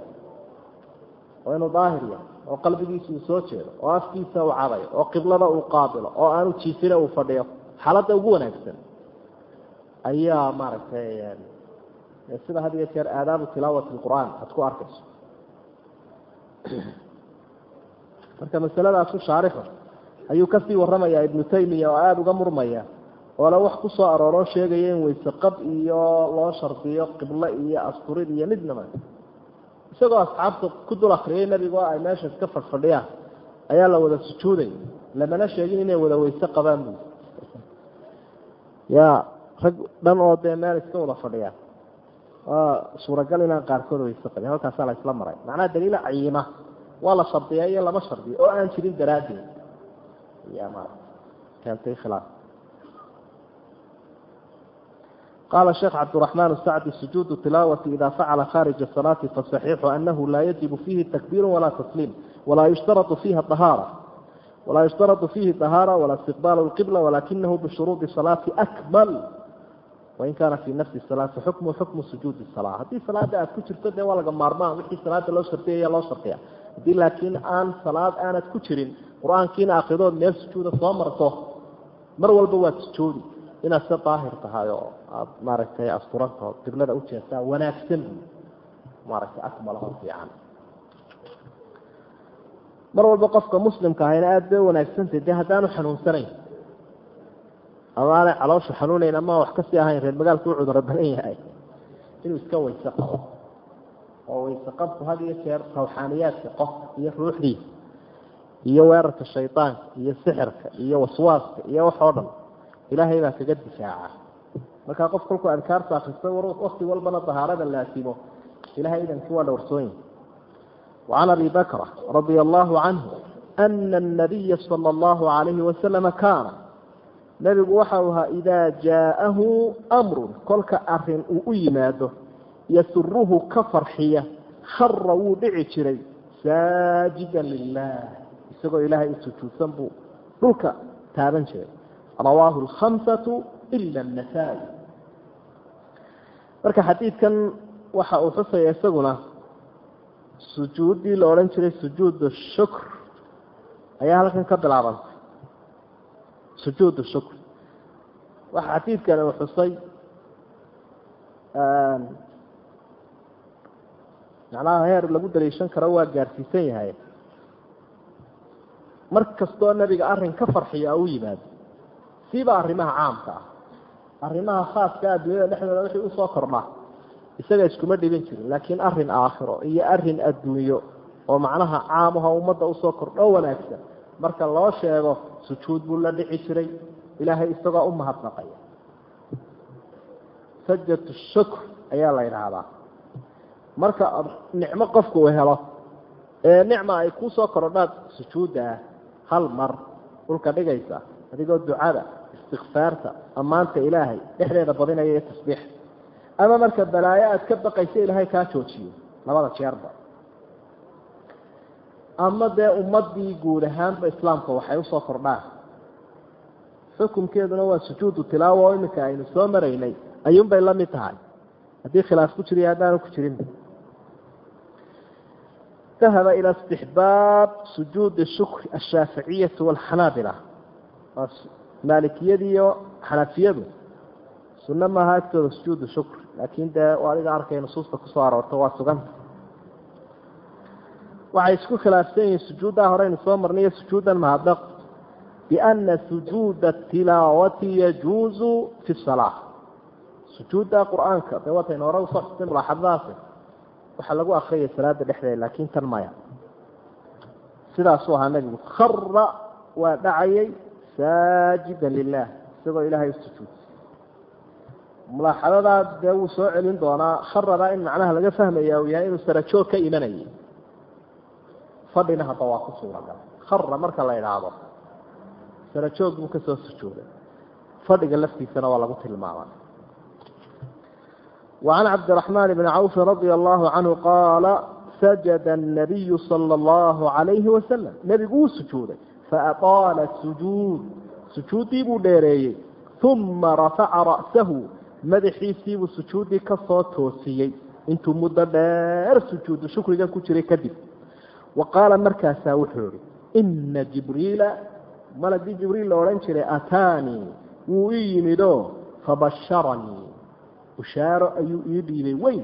oo inuu daahir yahay oo qalbigiisa uu soo jeedo oo afkiisa uu cadayo oo qiblada uu qaabilo oo aanu jiifina uu fadhiyo xaaladda ugu wanaagsan ayaa maaragtay sida had iyo jeer aadaabu tilaawati lqur'aan aad ku arkayso. Marka masaladaasu shaarixu ayuu ka sii waramayaa ibnu taymiya oo aada uga murmaya oo le wax ku soo arooroo sheegaya in weyse qab iyo loo shardiyo qiblo iyo asturid iyo midnaba isagoo asxaabta ku dul akriyay nebigo ay meesha iska fadhfadhiyaan ayaa la wada sujuuday. Lamana sheegin inay wada weyse qabaan bu ya rag dhan oo dee meel iska wada fadhiyaan waa suuragal inaan qaarkood weyse qabin halkaasaa la isla maray. Macnaha daliila cayima waa la shardiya iyo lama shardiyo oo aan jirin daraaddeed qaala sheekh cabdiraxmaan sacdi sujuudu tilaawati idaa facala khaarija salaati fasaxiixu anahu laa yajibu fiihi takbiiru walaa tasliim walaa yushtarau fiiha ahaara walaa yushtarau fiihi طahaara walaa istiqbaal اlqibla walaakinahu bishuruudi salaati akmal wain kaana fii nafsi salaati xukmu xukmu sujuudi salaa haddii salaada aad ku jirto dee waa laga maarmaan wixii salaada loo shardiyaya loo shardiya haddii laakiin aan salaad aanad ku jirin qur'aankiina akhridood meel sujuuda soo marto mar walba waad sujuudi inaad si daahir tahay oo aada maaragtay asturantaho qiblada u jeestaa wanaagsan maaragtay akmalaho fiican. Mar walba qofka muslimka ahayna aada bay wanaagsantay dee haddaanu xanuunsanayn ama aanay calooshu xanuunayn ama wax ka sii ahayn reer magaalku u cuduro badan yahay inuu iska weyse oo weyse qabku had iyo jeer rawxaaniyaadka qofka iyo ruuxdiisa iyo weerarka shaydaanka iyo sixirka iyo waswaaska iyo wax dhan ilaahay baa kaga difaaca markaa qof kolkuu adkaarta akristo wakti walbana dahaarada laasimo ilahay idankii waa dhowrsoonya وعن أبي بكر رضي الله عنه أن النبي صلى الله عليه وسلم كان نبgu waxa u ahaa إذا جاءه أمر kolka arin uu u yimaado yasuruhu ka farxiya khara wuu dhici jiray saajida lilah isagoo ilaahay u sujuudsan buu dhulka taaban jiray rawaahu alkhamsatu ila annasaa-i marka xadiidkan waxa uu xusaya isaguna sujuuddii la odhan jiray sujuud shukr ayaa halkan ka bilaabantay sujuud shukr waxa xadiidkan uu xusay macnaha heer lagu daliishan karo waa gaarsiisan yahay mar kastoo nebiga arrin ka farxiya u yimaado siiba arrimaha caamka ah. Arrimaha khaaska adduunyada dhexdooda wixii u soo kordhaa isaga iskuma dhibin jirin laakiin arrin aakhiro iyo arrin adduunyo oo macnaha caamaha ummadda u soo kordho wanaagsan. Marka loo sheego sujuud buu la dhici jiray ilaahay isagoo u mahadnaqaya. Sajatu shukr ayaa la yidhaahdaa. Marka nicmo qofku uu helo ee nicma ay ku soo korodhaad sujuudda hal mar dhulka dhigaysa adigoo ducada istikfaarta ammaanta ilaahay dhexdeeda badinaya iyo tasbiix. Ama marka balaayo aad ka baqaysa ilaahay kaa joojiyo labada jeerba. Ama dee ummadii guud ahaanba islaamka waxay u soo kordhaan. Xukunkeeduna waa sujuudu tilaawa oo iminka aynu soo maraynay ayuunbay la mid tahay. Haddii khilaaf ku jiriyo haddaanu ku jirinba dahaba ilى istixbaab sujuudi shukri ashaaficiyati wاlxanaabila maalikiyadiiyo xanafiyadu sunno maaha agtooda sujuudu shukri laakin dee adiga arkay nusuusta ku soo aroorto waa suganta waxay isku khilaafsan yihiin sujuuddaa horeynu soo marnayo sujuudan mahadnaq. Biana sujuuda tilaawati yajuuzu fi salaa sujuudda qur'aanka dee wataynu hore u soo xusay mulaaxadadaasi waxaa lagu akriyaya salaada dhexdeeda laakin tan maya. Sidaasuu ahaa nebigu khara waa dhacayay saajida lilah isagoo ilaahay usujuud mulaaxadadaa dee wuu soo celin doonaa kharada in macnaha laga fahmaya uu yahay inuu sarajoog ka imanayay fadhina hadda waa ku suuragal khara marka la idhaahdo sarajoog buu kasoo sujuuday fadhiga laftiisana waa lagu tilmaamay وعن عبد الرحمن بن عوف رضي الله عنه قال سجد النبي صلى الله عليه وسلم نبgu سجوuday faaqaala sujuud sujuuddii buu dheereeyey uma rafaca ra'sahu madaxiisiibuu sujuuddii ka soo toosiyey intuu muddo dheer sujuudu shukrigan ku jiray kadib wa qaala markaasaa wuxuu ihi inna jibriila malagii jibriil la odhan jiray ataanii wuu ii yimido fabasharanii bushaaro ayuu ii dhiibay weyn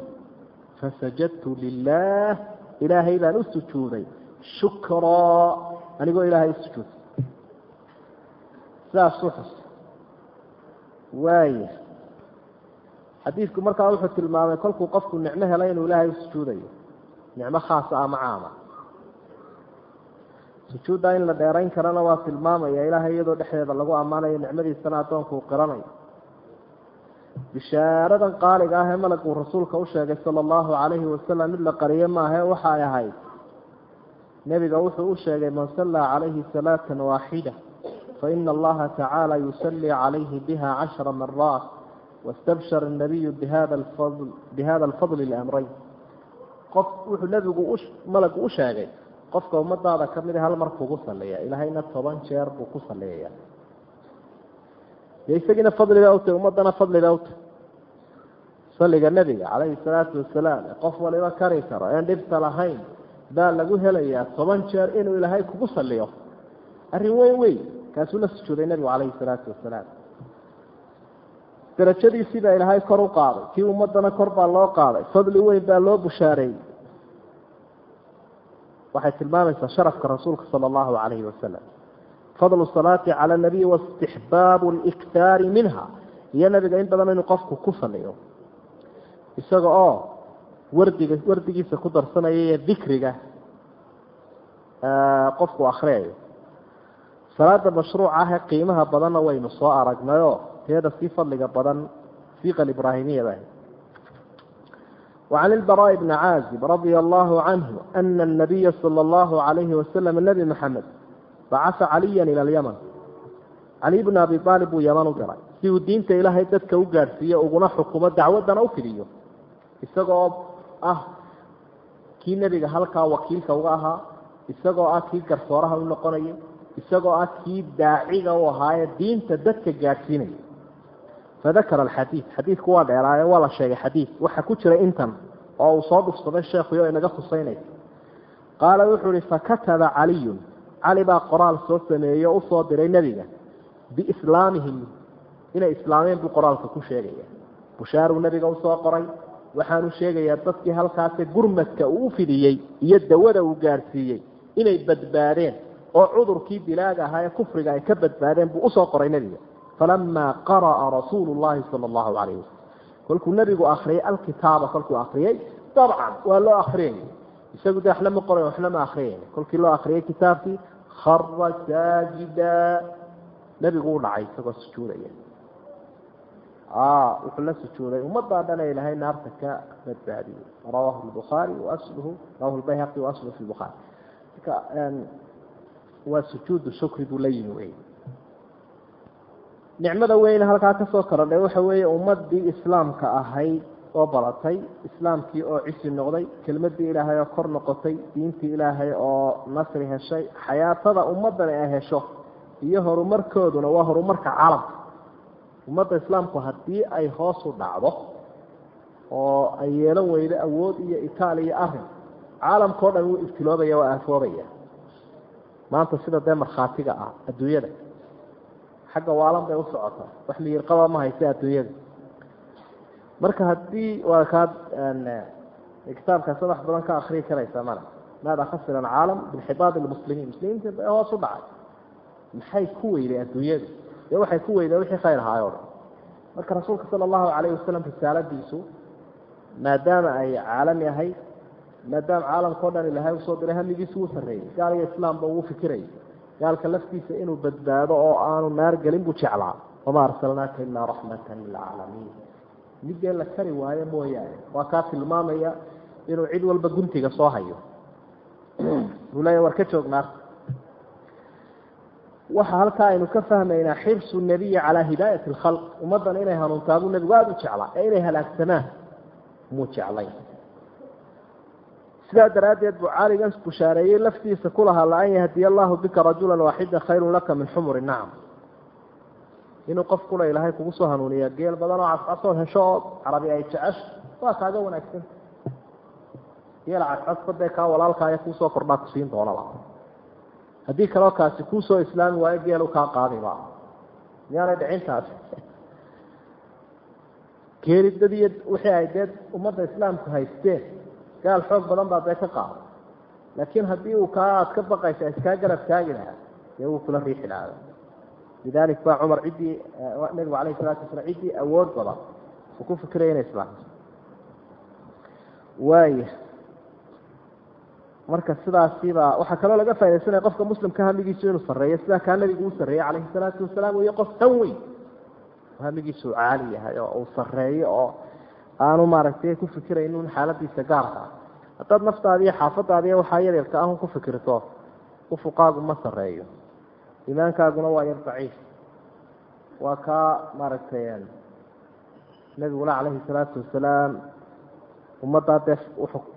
fasajadtu lilaah ilaahay baan u sujuuday shukraa anigoo ilaahay u sujuuday sidaasuu xus. Waaya xadiidku markaa wuxuu tilmaamay kolkuu qofku nicmo helay inuu ilaahay u sujuudayo. Nicmo khaasa ama caama. Sujuuddaa in la dheerayn karana waa tilmaamaya ilaahay iyadoo dhexdeeda lagu ammaanayo nicmadiisana addoonku uu qiranayo. Bishaaradan qaaliga ah ee malaguu rasuulka u sheegay sala allahu calayhi wasalam mid la qariyo maahae waxay ahayd nebiga wuxuu u sheegay man sallaa calayhi salaatan waaxida faina allaha tacaala yusallii calayhi biha cashara maraat wastabshara الnabiyu bihada alfadl bihada alfadli lamrayn qof wuxuu nebigu malagu u sheegay qofka ummadaada kamida hal mar kugu saliya ilaahayna toban jeer buu ku saliyaya dee isagiina fadliba utay ummadana fadliba utay saliga nebiga calayhi salaatu wasalaam qof waliba kari karo een dhibta lahayn baa lagu helayaa toban jeer inuu ilaahay kugu saliyo arrin weyn weyn kaasuu la sujuuday nebigu calayhi salaatu wasalaam darajadiisii baa ilaahay kor u qaaday. Kii ummadana kor baa loo qaaday. Fadli weyn baa loo bushaareeyey waxay tilmaamaysaa sharafka rasuulka sala allahu calayhi wasalam fadlu salaati cala nabiy waistixbaabu liktaari minha. Iyo nabiga in badan inuu qofku ku saliyo isaga oo wardiga wardigiisa ku darsanaya iyo dikriga qofku akriyayo salaada mashruuca ah ee qiimaha badanna waynu soo aragnayoo teeda sii fadliga badan siiqa ibraahimiyada وعن البراء بن عازب رضي الله عنه أن النبي صلى الله عليه وسلم النبي محمد بعث عليا إلى اليمن علي بن أبي طالب يمن diray si uu diinta ilaahay dadka u gaadhsiiyo uguna xukumo dacwadana u fidiyo isagoo ah kii nebiga halkaa wakiilka uga ahaa isagoo ah kii garsooraha u noqonaya isagoo ah kii daaciga u ahaaye diinta dadka gaadhsiinaya. Fadakara alxadiid. Xadiidku waa dheeraaye waa la sheegay xadiid. Waxa ku jira intan oo uu soo dhufsaday sheekhuyo inaga husaynaysa qaala wuxuu ihi fakataba caliyun. Cali baa qoraal soo sameeyey oo u soo diray nebiga biislaamihim. Inay islaameen buu qoraalka ku sheegaya. Bushaaruu nebiga u soo qoray waxaanu sheegayaa dadkii halkaasi gurmadka uu fidiyey iyo dawada uu gaadhsiiyey inay badbaadeen oo cudurkii dilaaga ahaa ee kufriga ay ka badbaadeen buu u soo qoray nebiga. Falama qara'a rasuulu llahi sala allahu calayh wasalam kolkuu nebigu akriyay alkitaaba kolkuu akriyey dabcan waa loo akriyay isagu de waxna ma qorayn waxna ma akriyayn kolkii loo akriyay kitaabkii khara saajida. Nebigu u dhacay isagoo sujuudaya wuxuu la sujuuday ummaddaa dhana ilaahay naarta ka badbaadiyey rawahu lbukhaari waasluhu rawahu lbayhaqi waasluhu fi lbukhaari marka waa sujuudu shukri buu la yimi wey. Nicmada weyne halkaa ka soo korodhay waxa weeye ummadii islaamka ahayd oo baratay islaamkii oo cisi noqday kelmadii ilaahay oo kor noqotay diintii ilaahay oo nasri heshay xayaatada ummadani ay hesho iyo horumarkooduna waa horumarka caalamka ummadda islaamku haddii ay hoos u dhacdo oo ay yeelan weydo awood iyo itaaliya arrin caalamkao dhan wuu ibtiloobaya waa aafoobaya maanta sida dee markhaatiga ah adduunyada xagga waalan bay u socotaa. Wax miyirqaba ma hayse adduunyada. Marka haddii waa kaad kitaabkaas wax badan ka akrii karaysa male maada khasira alcaalam binxibaad lmuslimiin muslimiinta hoos u dhacay. Maxay ku weyday adduunyadu dee waxay ku weyday wixii khayr ahaayo. Dhan marka rasuulka sala allahu calayhi wasalam risaaladiisu maadaama ay caalami ahayd maadaama caalamkao dhan ilaahay u soo diray hamigiisu uu sarreeyey. Gaal iyo islaamba uu fikirayay gaalka laftiisa inuu badbaado oo aanu naar gelin buu jeclaa. Wamaa arsalnaaka ilaa raxmatan lilcaalamiin midee la kari waayo mooyaane waa kaa tilmaamaya inuu cid walba guntiga soo hayo. Uu leeya war ka joog waxa halkaa aynu ka fahmaynaa xirsu nabiyi calaa hidaayati alkhalq. Ummaddan inay hanuuntaabuu nebigu aada u jeclaa ee inay halaagsamaan muu jeclay. Sidaa daraaddeed buu caaligan bushaareeyey laftiisa ku lahaa la an yahdiya allahu bika rajula waaxida khayrun laka min xumuri nacam. Inuu qof kula ilaahay kugu soo hanuuniya geel badan oo cascasood hesho oo carabi ay jecesho waa kaaga wanaagsan. Geel cascasba dee kaa walaalkaaya kuusoo kordhaa kusiin doonaba haddii kaloo kaasi kuusoo islaami waayo geelu kaa qaadiba miyaanay dhicintaasi geelidadiiyo wixii ay dee ummadda islaamku haysteen gaal xoog badan baa dee ka qaada. Laakiin haddii uu kaa aad ka baqaysa iskaa garab taagi lahaa dee wuu kula riixi lahaa. Lidalik baa cumar ciddii nabigu alayh salatu wasalaam ciddii awood badan. Uu ku fikiraya inay islaamto. Waaya marka sidaasibaa waxaa kaloo laga faidaysanaya qofka muslimka hamigiisu inuu sarreeyo sidaa kaa nabigu u sarreeyey calayhi salaatu wasalaam iyo qof tan weyn hamigiisu uu caali yahay oo uu sarreeyo oo aanu maaragtay ku fikiraynin xaaladiisa gaarka ah. Haddaad naftaadi iyo xaafadaadi iyo waxaa yaryarka ahun ku fikirto ufuqaagu ma sarreeyo. Iimaankaaguna waa yar daciif. Waa kaa maaragtay nabiguna calayhi salaatu wasalaam ummaddaa dee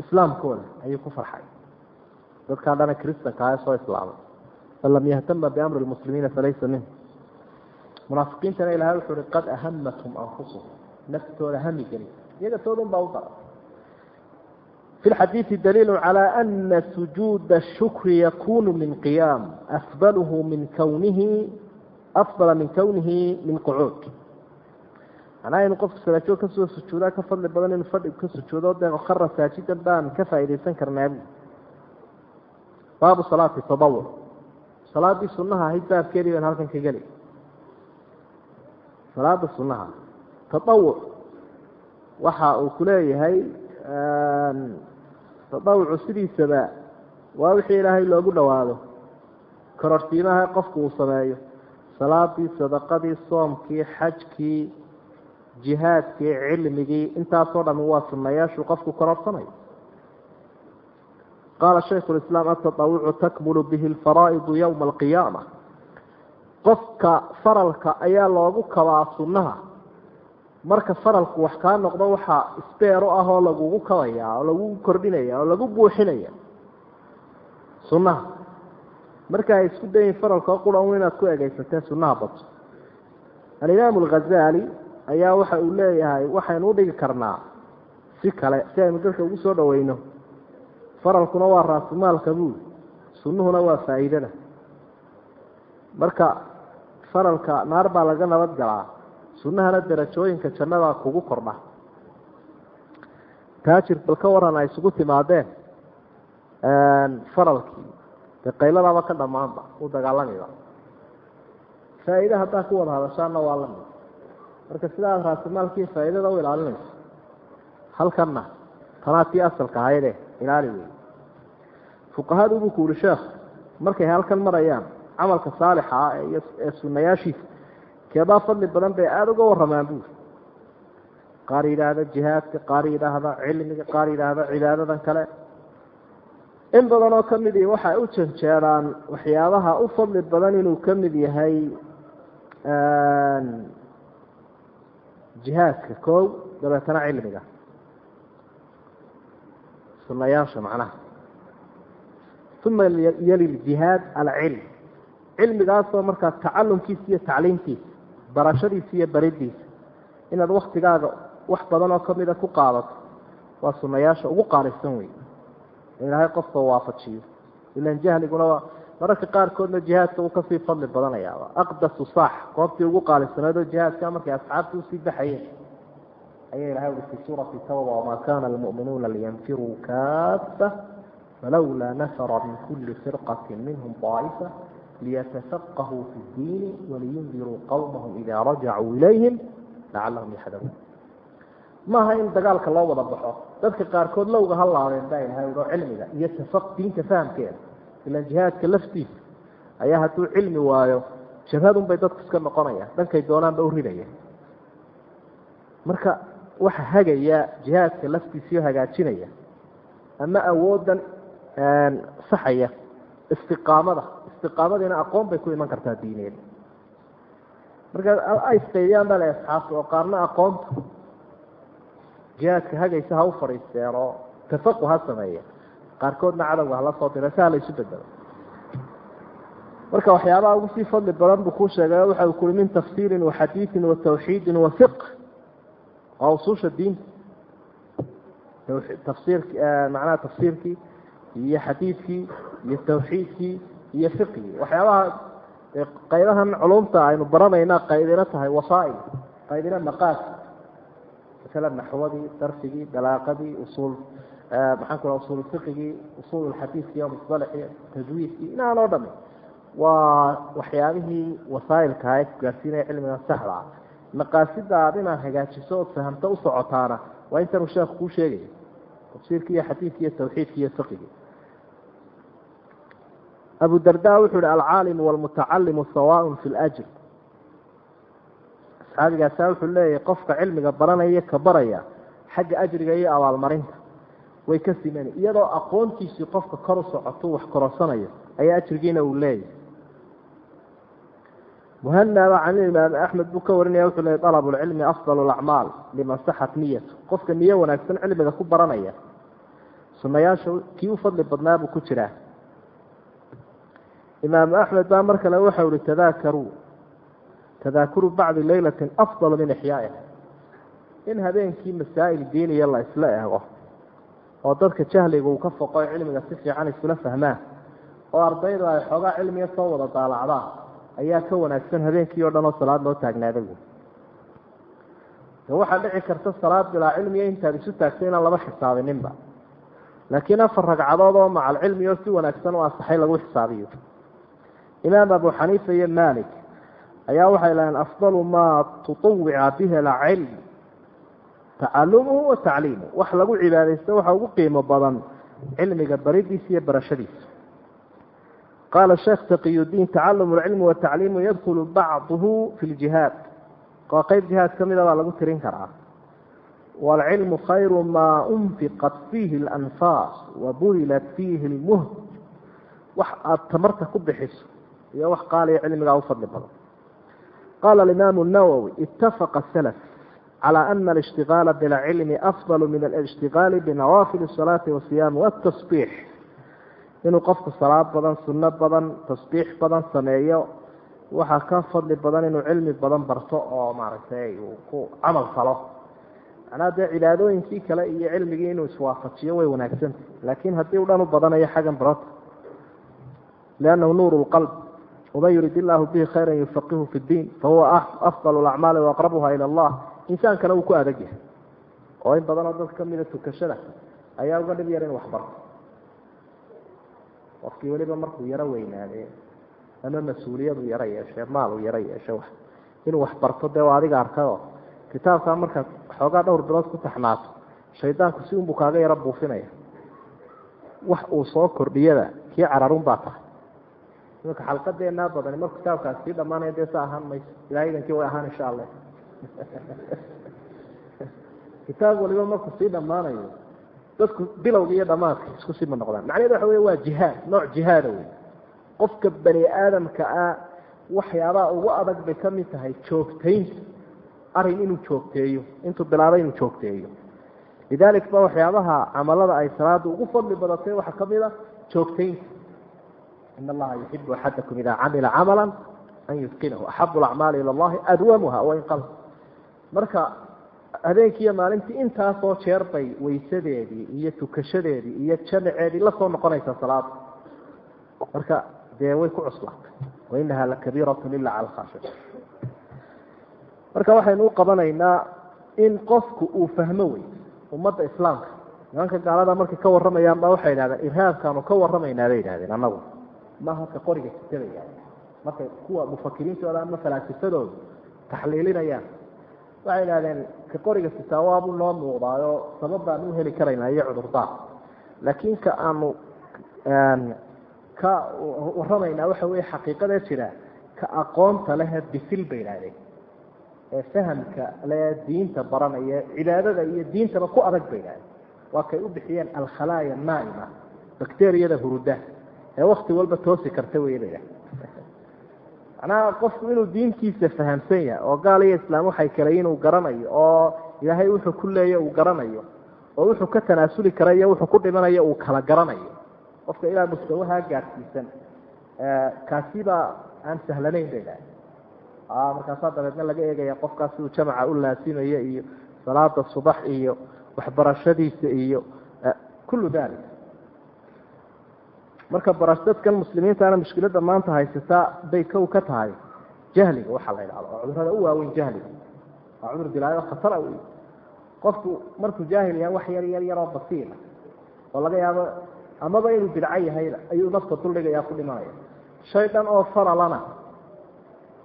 islaamkooda ayuu ku farxay dadkaa dhana kristanka ee soo islaamay man lam yahtama biamri lmuslimiina falaysa minh munaafiqiintana ilahay wuxuu uhi qad ahamathum anfusuhum naftooda hami geli iyaga toodun baa u dara في الحديث دليل على أن سجود الشكر يكون من قيام أفضله من كونه أفضل من كونه من قعود أنا إن قف سلاجو كسو سجودا كفضل بدن إن فضل كسو سجودا ده خر ساجدا بان كفى إذا سنكر baabu salaati tadawur salaadii sunnaha ahayd baabkeedii baan halkan ka geli. Salaada sunnaha. Tadawuc waxa uu kuleeyahay tadawucu sidiisaba waa wixii ilaahay loogu dhowaado. Kororsiimaha qofku uu sameeyo. Salaadii sadaqadii soomkii xajkii jihaadkii cilmigii intaasoo dhami waa sunnayaashu qofku kororsanayo qaala shaykhu lislaam atadawucu takmulu bihi lfaraa'idu yowma alqiyaama qofka faralka ayaa loogu kabaa sunnaha marka faralku wax kaa noqdo waxaa isbeero ah oo lagugu kabaya oo lagu kordhinaya oo lagu buuxinaya sunnaha marka ay isku dayin faralka oo qura un inaad ku egeysatee sunnaha bato alimaamu alghazali ayaa waxa uu leeyahay waxaynu udhigi karnaa si kale si aynu dadka ugu soo dhaweyno faralkuna waa raasumaalka buuli sunnuhuna waa faa'iidada marka faralka naar baa laga nabad galaa. Sunnahana darajooyinka jannada kugu kordha. Taajir bal ka waran ay isugu timaadeen faralkii. Dee qayladaaba ka dhammaanba u dagaalamiba. Faa'iide haddaa ku wada hadashaana waa la mid marka sidaad raasimaalkii faa'iidada u ilaalinayso halkanna tanaa tii asalka ahayde ilaali wey fuqahadu buu ku uhi sheekh markay halkan marayaan camalka saalixa ah ee sunayaashiisa keebaa fadli badan bay aada uga warramaan buuri qaar yidhaahda jihaadka qaar yidhaahda cilmiga qaar yidhaahda cibaadadan kale. In badan oo ka mid ihi waxay u janjeeraan waxyaabaha u fadli badan inuu ka mid yahay jihaadka koow dabeetana cilmiga. Sunayaasha macnaha uma yali jihaad alcilm cilmigaasoo markaa tacalumkiisa iyo tacliimtiisa barashadiisa iyo baridiisa inaad waktigaaga wax badan oo kamida ku qaadato waa sunayaasha ugu qaalisan wey in ilaahay qofka waafajiyo ilan jahliguna mararka qaarkoodna jihaadka uu ka sii fadli badanayaaba aqdasu saax goobtii ugu qaalisanayd oo jihaadka markay asxaabta u sii baxayeen ayaa ilahay ui fi suurati tawba wamaa kana almu'minuuna liyanfiruu kaafa falawlaa nafara min kuli firqati minhum طaa'ifa liyatafaqahuu fi اdiini waliyundiruu qawmahum ida rajacuu ilayhim lacalahum yaxdaruun maaha in dagaalka loo wada baxo dadka qaarkood lowga halaabeen baa ilahay oo cilmiga iyo tafaq diinta fahamkeeda ilan jihaadka laftiisa ayaa hadduu cilmi waayo jabhadun bay dadku iska noqonayaan dhankay doonaanba u ridaya marka waxa hagaya jihaadka laftiisao hagaajinaya ama awoodan saxaya. Istiqaamada. Istiqaamadiina aqoon bay ku iman kartaa diineed marka isqeydiyaan baa le asxaabta oo qaarna aqoonta jihaadka hagaysa ha u fadhiisteen oo tafaqu ha sameeya qaarkoodna cadowga hala soo dira si ha la isu bedelo marka waxyaabaha ugu sii fadli badan buu ku sheegay waxa uu kuri min tafsiirin wa xadiiin wa tawxiidin wa fiq waa usuusha diinta. Tafsiirk macnaha tafsiirkii iyo xadiidkii iyo tawxiidkii iyo fiqigii waxyaabaha qaybahan culumta aynu baranayna qaydina tahay wasaail qaydina maqaas. Masalan naxwadii darfigii balaaqadii usuul maxaan ku usul fiqigii usul xadiidkii musalaxii tajwiidkii inaan oo dhami. Waa waxyaabihii wasaailka ee ku gaarsiinaya cilmiga saxda ah. Maqaasida aad inaad hagaajiso ood fahamto u socotaana waa intanuu sheekhu kuu sheegaya tafsiirkii iyo xadiidkii iyo tawxiidkii iyo fiqigii abu darda wuxuu ihi alcaalimu walmutacalimu sawaaء fi ljr asxaabigaasa wuxuu leeyahay qofka cilmiga baranaya ka baraya xagga ajriga iyo abaalmarinta. Way ka simani iyadoo aqoontiisii qofka kor u socoto wax korosanayo ayaa ajrigiina uu leeyahay. Muhanaba can imaam axmed buu ka warinaya wuxuu leeyay alab lcilmi afdal acmaal liman saxat niyatu. Qofka niyo wanaagsan cilmiga ku baranaya sunayaasha kii u fadli badnaa buu ku jiraa imaam axmed baa mar kale waxau ihi tadaakaruu tadaakuru bacdi leylatin afdal min ixyaaiha. In habeenkii masaa'il diiniya la isla eego oo dadka jahliga uu ka foqo cilmiga si fiican isula fahmaan oo ardayda ay xoogaa cilmiga soo wada daalacdaan ayaa ka wanaagsan habeenkii o dhan oo salaad loo taagnaada waxaa dhici karta salaad bilaa cilmiya intaad isu taagtay inaan laba xisaabininba laakiin afar ragcadood oo macal cilmi oo si wanaagsan u asaxay lagu xisaabiyo imaam abu xaniifa iyo malik ayaa waxay laheen afdalu maa tuطawica bihi alcilm tacalumuhu wa tacliimuh wax lagu cibaadaysto waxa ugu qiimo badan cilmiga baridiisa iyo barashadiisa. Qaala sheekh taqiyudiin tacalum lcilmi watacliimu yadkulu bacduhu fi ljihaad waa qeyb jihaad ka mida baa lagu tirin karaa. Waalcilmu khayru maa unfiqat fiihi alanfaas wabudilat fiihi lmuhd wax aada tamarta ku bixiso iyo wax qaaliya cilmigaa u fadli badan qaala alimaamu nawowi itafaqa salaf calى ana alishtigaala bilcilmi afdal min alishtigaali binawaafil الsalaati wasiyaami wاtasbiix inuu qofku salaad badan sunno badan tasbiix badan sameeyo waxaa ka fadli badan inuu cilmi badan barto oo maaragtay uu ku camal falo manaa dee cibaadooyinkii kale iyo cilmigii inuu iswaafajiyo way wanaagsanta laakiin haddii u dhan u badanayo xaggan barota liannahu nuur lqalb waman yurid illaahu bihi khayra yufaqihu fi ddiin fahuwa afdal acmaali waaqrabuha ila allah insaankana wuu ku adag yahay oo in badanoo dad kamida tukashada ayaa uga dhib yar in wax barto qofkii weliba markuu yaro weynaade ama mas'uuliyadu yaro yeeshe maal uu yaro yeeshe wax inuu wax barto dee adiga arkado kitaabkaa markaad xoogaa dhowr bilood ku taxnaato shaydaanku si unbuu kaaga yaro buufinaya wax uu soo kordhiyada kii cararun baa tahay imanka xalqadeenaa badani marku kitaabkaas sii dhamaanaya dee sa ahaan mayso. Ilahay idankii way ahaan insha allah kitaab waliba markuu sii dhammaanayo dadku bilowga iyo dhamaadka isku sima noqdaan. Macnaheed waxa wey waa jihaad nooc jihaada wey qofka bani aadamka ah waxyaabaha ugu adag bay ka mid tahay joogtaynta. Arin inuu joogteeyo intuu bilaabay inuu joogteeyo. Lidalik ba waxyaabaha camalada ay salaada ugu fadli badatay waxaa ka mid a joogtaynta in allaha yuxibu axadakum idaa camila camala an yutqinahu axabu lacmaali ila allahi adwamuha wain qal marka habeenkiiyo maalintii intaasoo jeer bay waysadeedii iyo tukashadeedii iyo jamaceedii la soo noqonaysaa salaada marka dee way ku cuslaatay wainaha lakabiiratu ila cala khaashi marka waxaynu u qabanaynaa in qofku uu fahmo wey ummadda islaamka nimanka gaalada markay ka warramayaan waxay idhahdeen irhaabkaanu ka warramaynaa bay idhahdeen annagu maaha ka qoriga idhahdeen markay kuwa mufakiriintooda ama falaasifadooda taxliilinayaan. Waxay idhahdeen ka qoriga sitaa waabuu noo muuqdaayo sabab baan u heli karaynaa iyo cudurdaar laakiin ka aanu ka warramaynaa waxa weye xaqiiqadee jira ka aqoonta lehe bisil bay idhahdeen ee fahamka le diinta baranaya cibaadada iyo diintaba ku adag bay idhahdeen waa kay u bixiyeen alkhalaaya naaima bacteriyada huruda ee wakti walba toosi karta wey idhahdeen macnaha qofku inuu diintiisa fahamsan yahay oo gaal iyo islaam waxay kale inuu garanayo oo ilaahay wuxuu ku leeya uu garanayo. Oo wuxuu ka tanaasuli karayo wuxuu ku dhimanayo uu kala garanayo. Qofka ilaa mustawaha gaadhsiisan kaasibaa aan sahlanayn bay idhahdeen markaasaa dabeedna laga eegaya qofkaas siduu jamaca u laasimayo iyo salaada subax iyo waxbarashadiisa iyo kullu dalik marka barash dadkan muslimiintaana mushkilada maanta haysataa bay kow ka tahay. Jahliga waxaa la idhahdo oo cudurrada u waaweyn jahliga waa cudur dilaayo khatara wey qofku markuu jaahil yahay wax yar yar yaroo basiila oo laga yaabo amaba inuu bidco yahayba ayuu nafta duldhigayaa ku dhimanaya shay dhan oo faralana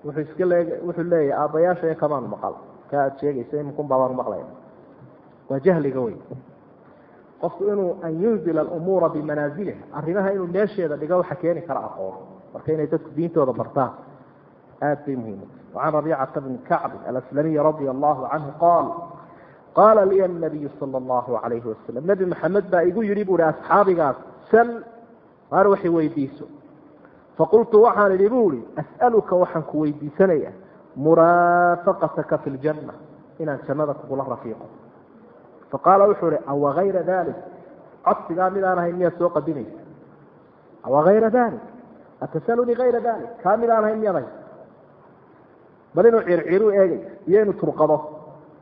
wuxuu iska lee wuxuu leeyahay aabbayaasha kamaanu maqal. Ka aad sheegaysa imakun baabaanu maqlaya waa jahliga wey qofku inuu an yunzila alumuura bimanaaziliha arrimaha inuu meesheeda dhigo waxa keeni kara aqoon. Marka inay dadku diintooda bartaan aad bay muhiim وcan rabicata bni kacbi alaslamiy radia allahu canhu qaal qaala liya nabiyu sala allahu alayhi wasalam nebi maxamed baa igu yidhi bu hi asxaabigaas sal waar waxay weydiiso? Faqultu waxaan idhi bu ihi as'aluka waxaan ku weydiisanaya muraafaqataka fi ljanna inaan jannada kugula rafiiqo faqaala wuxuu ihi awa hayra dalik codsigaa midaan ahayn miyaad soo qadimaysa awa hayra dalik atasalunii hayra dalik kaa midaan ahayn miyaad ahay bal inuu circiru eegay iyo inuu turqado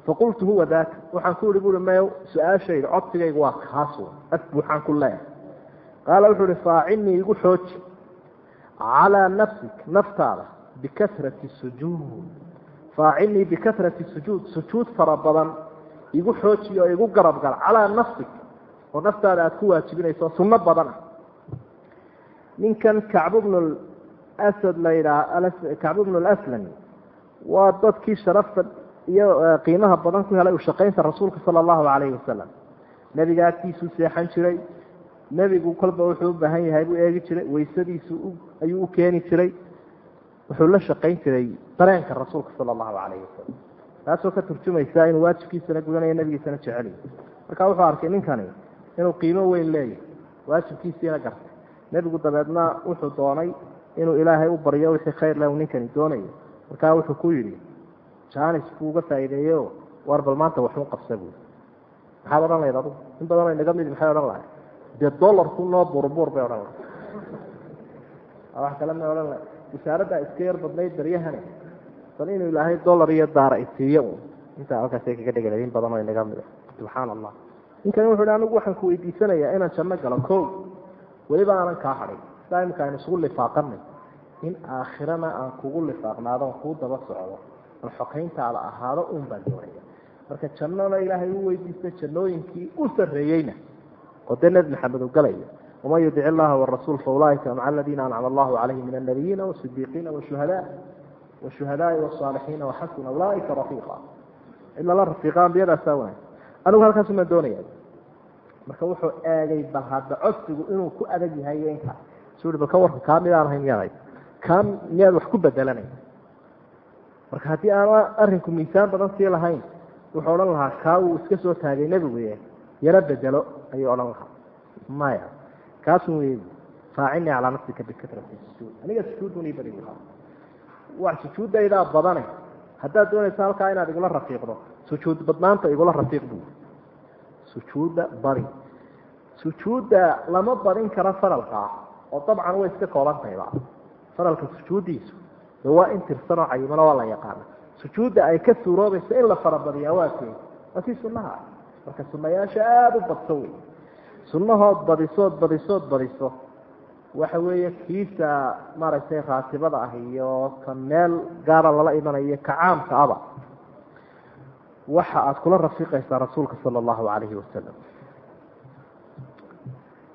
faqultu huwa daka waxaan ku ihi bui mayo su'aashayda codsigaygu waa kaas af buuxaan ku leeyahay qaala wuxuu ihi faacinii igu xooji calaa nafsik naftaada bikasrati sujuud faacinii bikasrati sujuud sujuud fara badan igu xoojiyo oo igu garab gal calaa nafsik oo naftaada aada ku waajibinayso sunno badana ninkan kacbu bnu asad la yidhaah kacbu bnu laslami waa dadkii sharafta iyo qiimaha badan ku helay ushaqaynta rasuulka sala allahu calayhi wasalam nebiga agtiisuu seexan jiray nebigu kolba wuxuu u baahan yahay buu eegi jiray waysadiisu ayuu u keeni jiray wuxuu la shaqayn jiray dareenka rasuulka sala allahu calayhi wasalam taasoo ka turjumaysa inuu waajibkiisana gudanayo nebigiisana jeceliyo marka wuxuu arkay ninkani inuu qiimo weyn leeyahay waajibkiisiina gartay nebigu dabeedna wuxuu doonay inuu ilaahay u baryo wixii khayr leh uu ninkani doonayo markaa wuxuu ku yidhi janis buu uga faa'iideeyo war bal maanta waxu qabsa buui maxaad odhan lahayd adugu in badanoo inaga midi maxay odhan lahay dee dolarku noo burbuur bay odhan lahay wax kale may odhan lahay wasaaraddaa iska yar badnayd daryahani bal inuu ilaahay dolar iyo daara isiiyo un intaa halkaasay kaga dhegala in badanoo inaga mida subxaana allah ninkani wuxu hi anigu waxaan ku weydiisanayaa inaan janno galo ko weliba aanan kaa hadhin sidaa imika aynu isugu lifaaqanay. In aakhirana aan kugu lifaaqnaadon kuu daba socdo bal xokayntaada ahaado un baan doonaya marka jannona ilaahay u weydiista jannooyinkii u sarreeyeyna. Oo dee nebi maxamed uu galaya waman yudic illaha warasuul faulaaika maca aladiina ancama allahu calayhim min annabiyiina wasidiiqiina washuhadaa washuhadaai wasaalixiina waxasuna ulaaika rafiiqa in lala rafiiqa ambiyadaasaa wanaag anigu halkaasumaan doonaya marka wuxuu eegay bal hadda codsigu inuu ku adag yahay inka sui bal ka warka kaa midaan ahayn miyaad kaa miyaad wax ku bedelanay marka haddii aan arrinku miisaan badan sii lahayn wuxuu odhan lahaa kaa wuu iska soo taagay nebigu yaro bedelo ayuu odhan lahaa maya kaasun wey faacilnii calaa nafsika bikatrati sujuud aniga sujuuduni badi wax sujuuddaydaa badane. Haddaad doonaysa halkaa inaad igula rafiiqdo sujuud badnaanta igula rafiiq bu sujuudda bari. Sujuudda lama badin karo faralkaa oo dabcan way iska koobantayba faralka sujuuddiisu de waa in tirsanoo cayimano waa la yaqaana. Sujuudda ay ka suuroobayso in la farabadiyaa waa kee? Waa kii sunnaha. Ah marka sunayaasha aada u badso wey sunnahood badisood badisood badiso waxa weeye kiisa maaragtay raatibada ah iyo ka meel gaara lala imanayo ka aba. Waxa aada kula rafiiqaysaa rasuulka sala allahu calayhi wasalam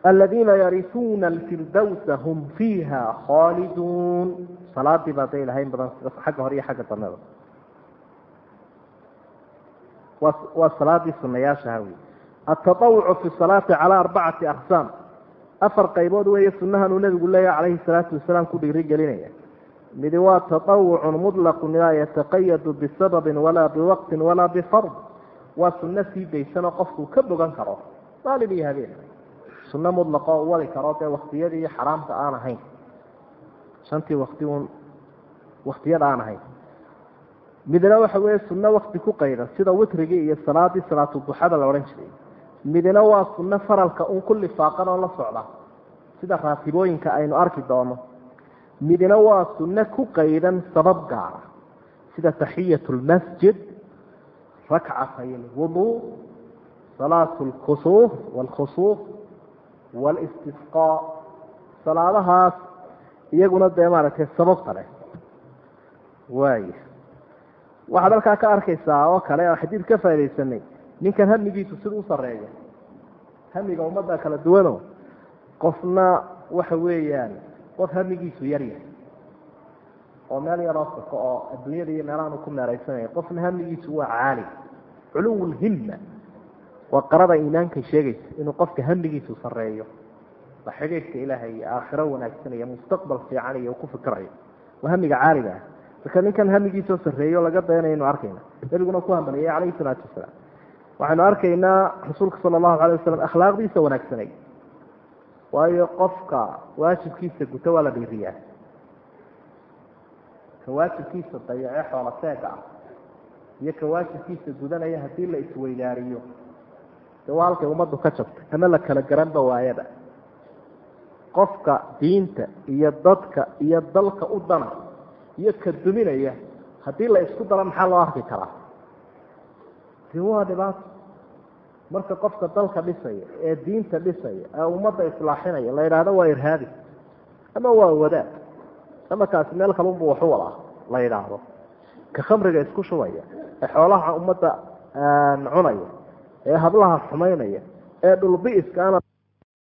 aladiina yarisuuna alfirdowsa hum fiiha khaaliduun salaadii baa day lahayn badan xagga hore iyo xagga dambeba waa salaadii sunayaashaha wey atatawucu fi salaati calaa arbacati aqsaam afar qaybood weeye sunahan uu nabigu leeyahay calayhi salaatu wasalaam ku dhiiri gelinaya midi waa taawucun muطlaqu laa yataqayadu bisababin walaa biwaqtin walaa bifard. Waa sunno sii daysanoo qofkuu ka bogan karo maalin iyo habeen. Sunno muطlaqo u wadi karo dee waktiyadii xaraamta aan ahayn. Shantii wakti un waktiyada aan ahayn. Midna waxa weeye sunno wakti ku qaydan sida witrigii iyo salaadii salaatuduxada la odhan jiray midna waa sunno faralka un ku lifaaqan oo la socda. Sida raatibooyinka aynu arki doono. Midna waa sunno ku qaydan sabab gaara. Sida taxiyat lmasjid rakcatay lwuduu salaat lkusuuf wlkhusuuf walistisqaa salaadahaas iyaguna dee maaragtay sababta leh. Waay waxaad halkaa ka arkaysaa oo kale oo xadiid ka faa'idaysanay ninkan hamigiisu sida u sareeya hamiga ummadda kala duwano qofna waxa weeyaan qof hamigiisu yaryahay oo meel yaroo soko oo adduunyada iyo meelahaanu ku meeraysanaya. Qofna hamigiisu waa caali culuw lhimma waa qarada iimaankay sheegaysa inuu qofka hamigiisu sareeyo xidhiidhka ilaahay iyo aakhiro wanaagsan iyo mustaqbal fiican iyo ku fikirayo waa hamiga caaliga ah. Marka ninkan hamigiisoo sarreeyo laga dayanaynu arkayna. Nebiguna ku hambaliyay calayhi salaatu wasalaam waxaynu arkaynaa rasuulka sala allahu alay wasalam akhlaaqdiisa wanaagsanay. Waayo qofka waajibkiisa guto waa la dhiiriyaa. Ka waajibkiisa dayace xoola seega ah. Iyo ka waajibkiisa gudanaya haddii la isweydaariyo. De waa halkay ummaddu ka jabtay ama la kala garanba waayada. Qofka diinta iyo dadka iyo dalka u dana iyo ka duminaya haddii la isku daro maxaa loo arki karaa de waa dhibaato. Marka qofka dalka dhisaya ee diinta dhisaya ee ummadda islaaxinaya la yidhaahdo waa irhaabi ama waa wadaad ama kaasi meel kalunbu waxu wadaa la yidhaahdo. Ka khamriga isku shubaya ee xoolaha ummadda cunaya ee hablaha xumaynaya ee dhulbiiskaana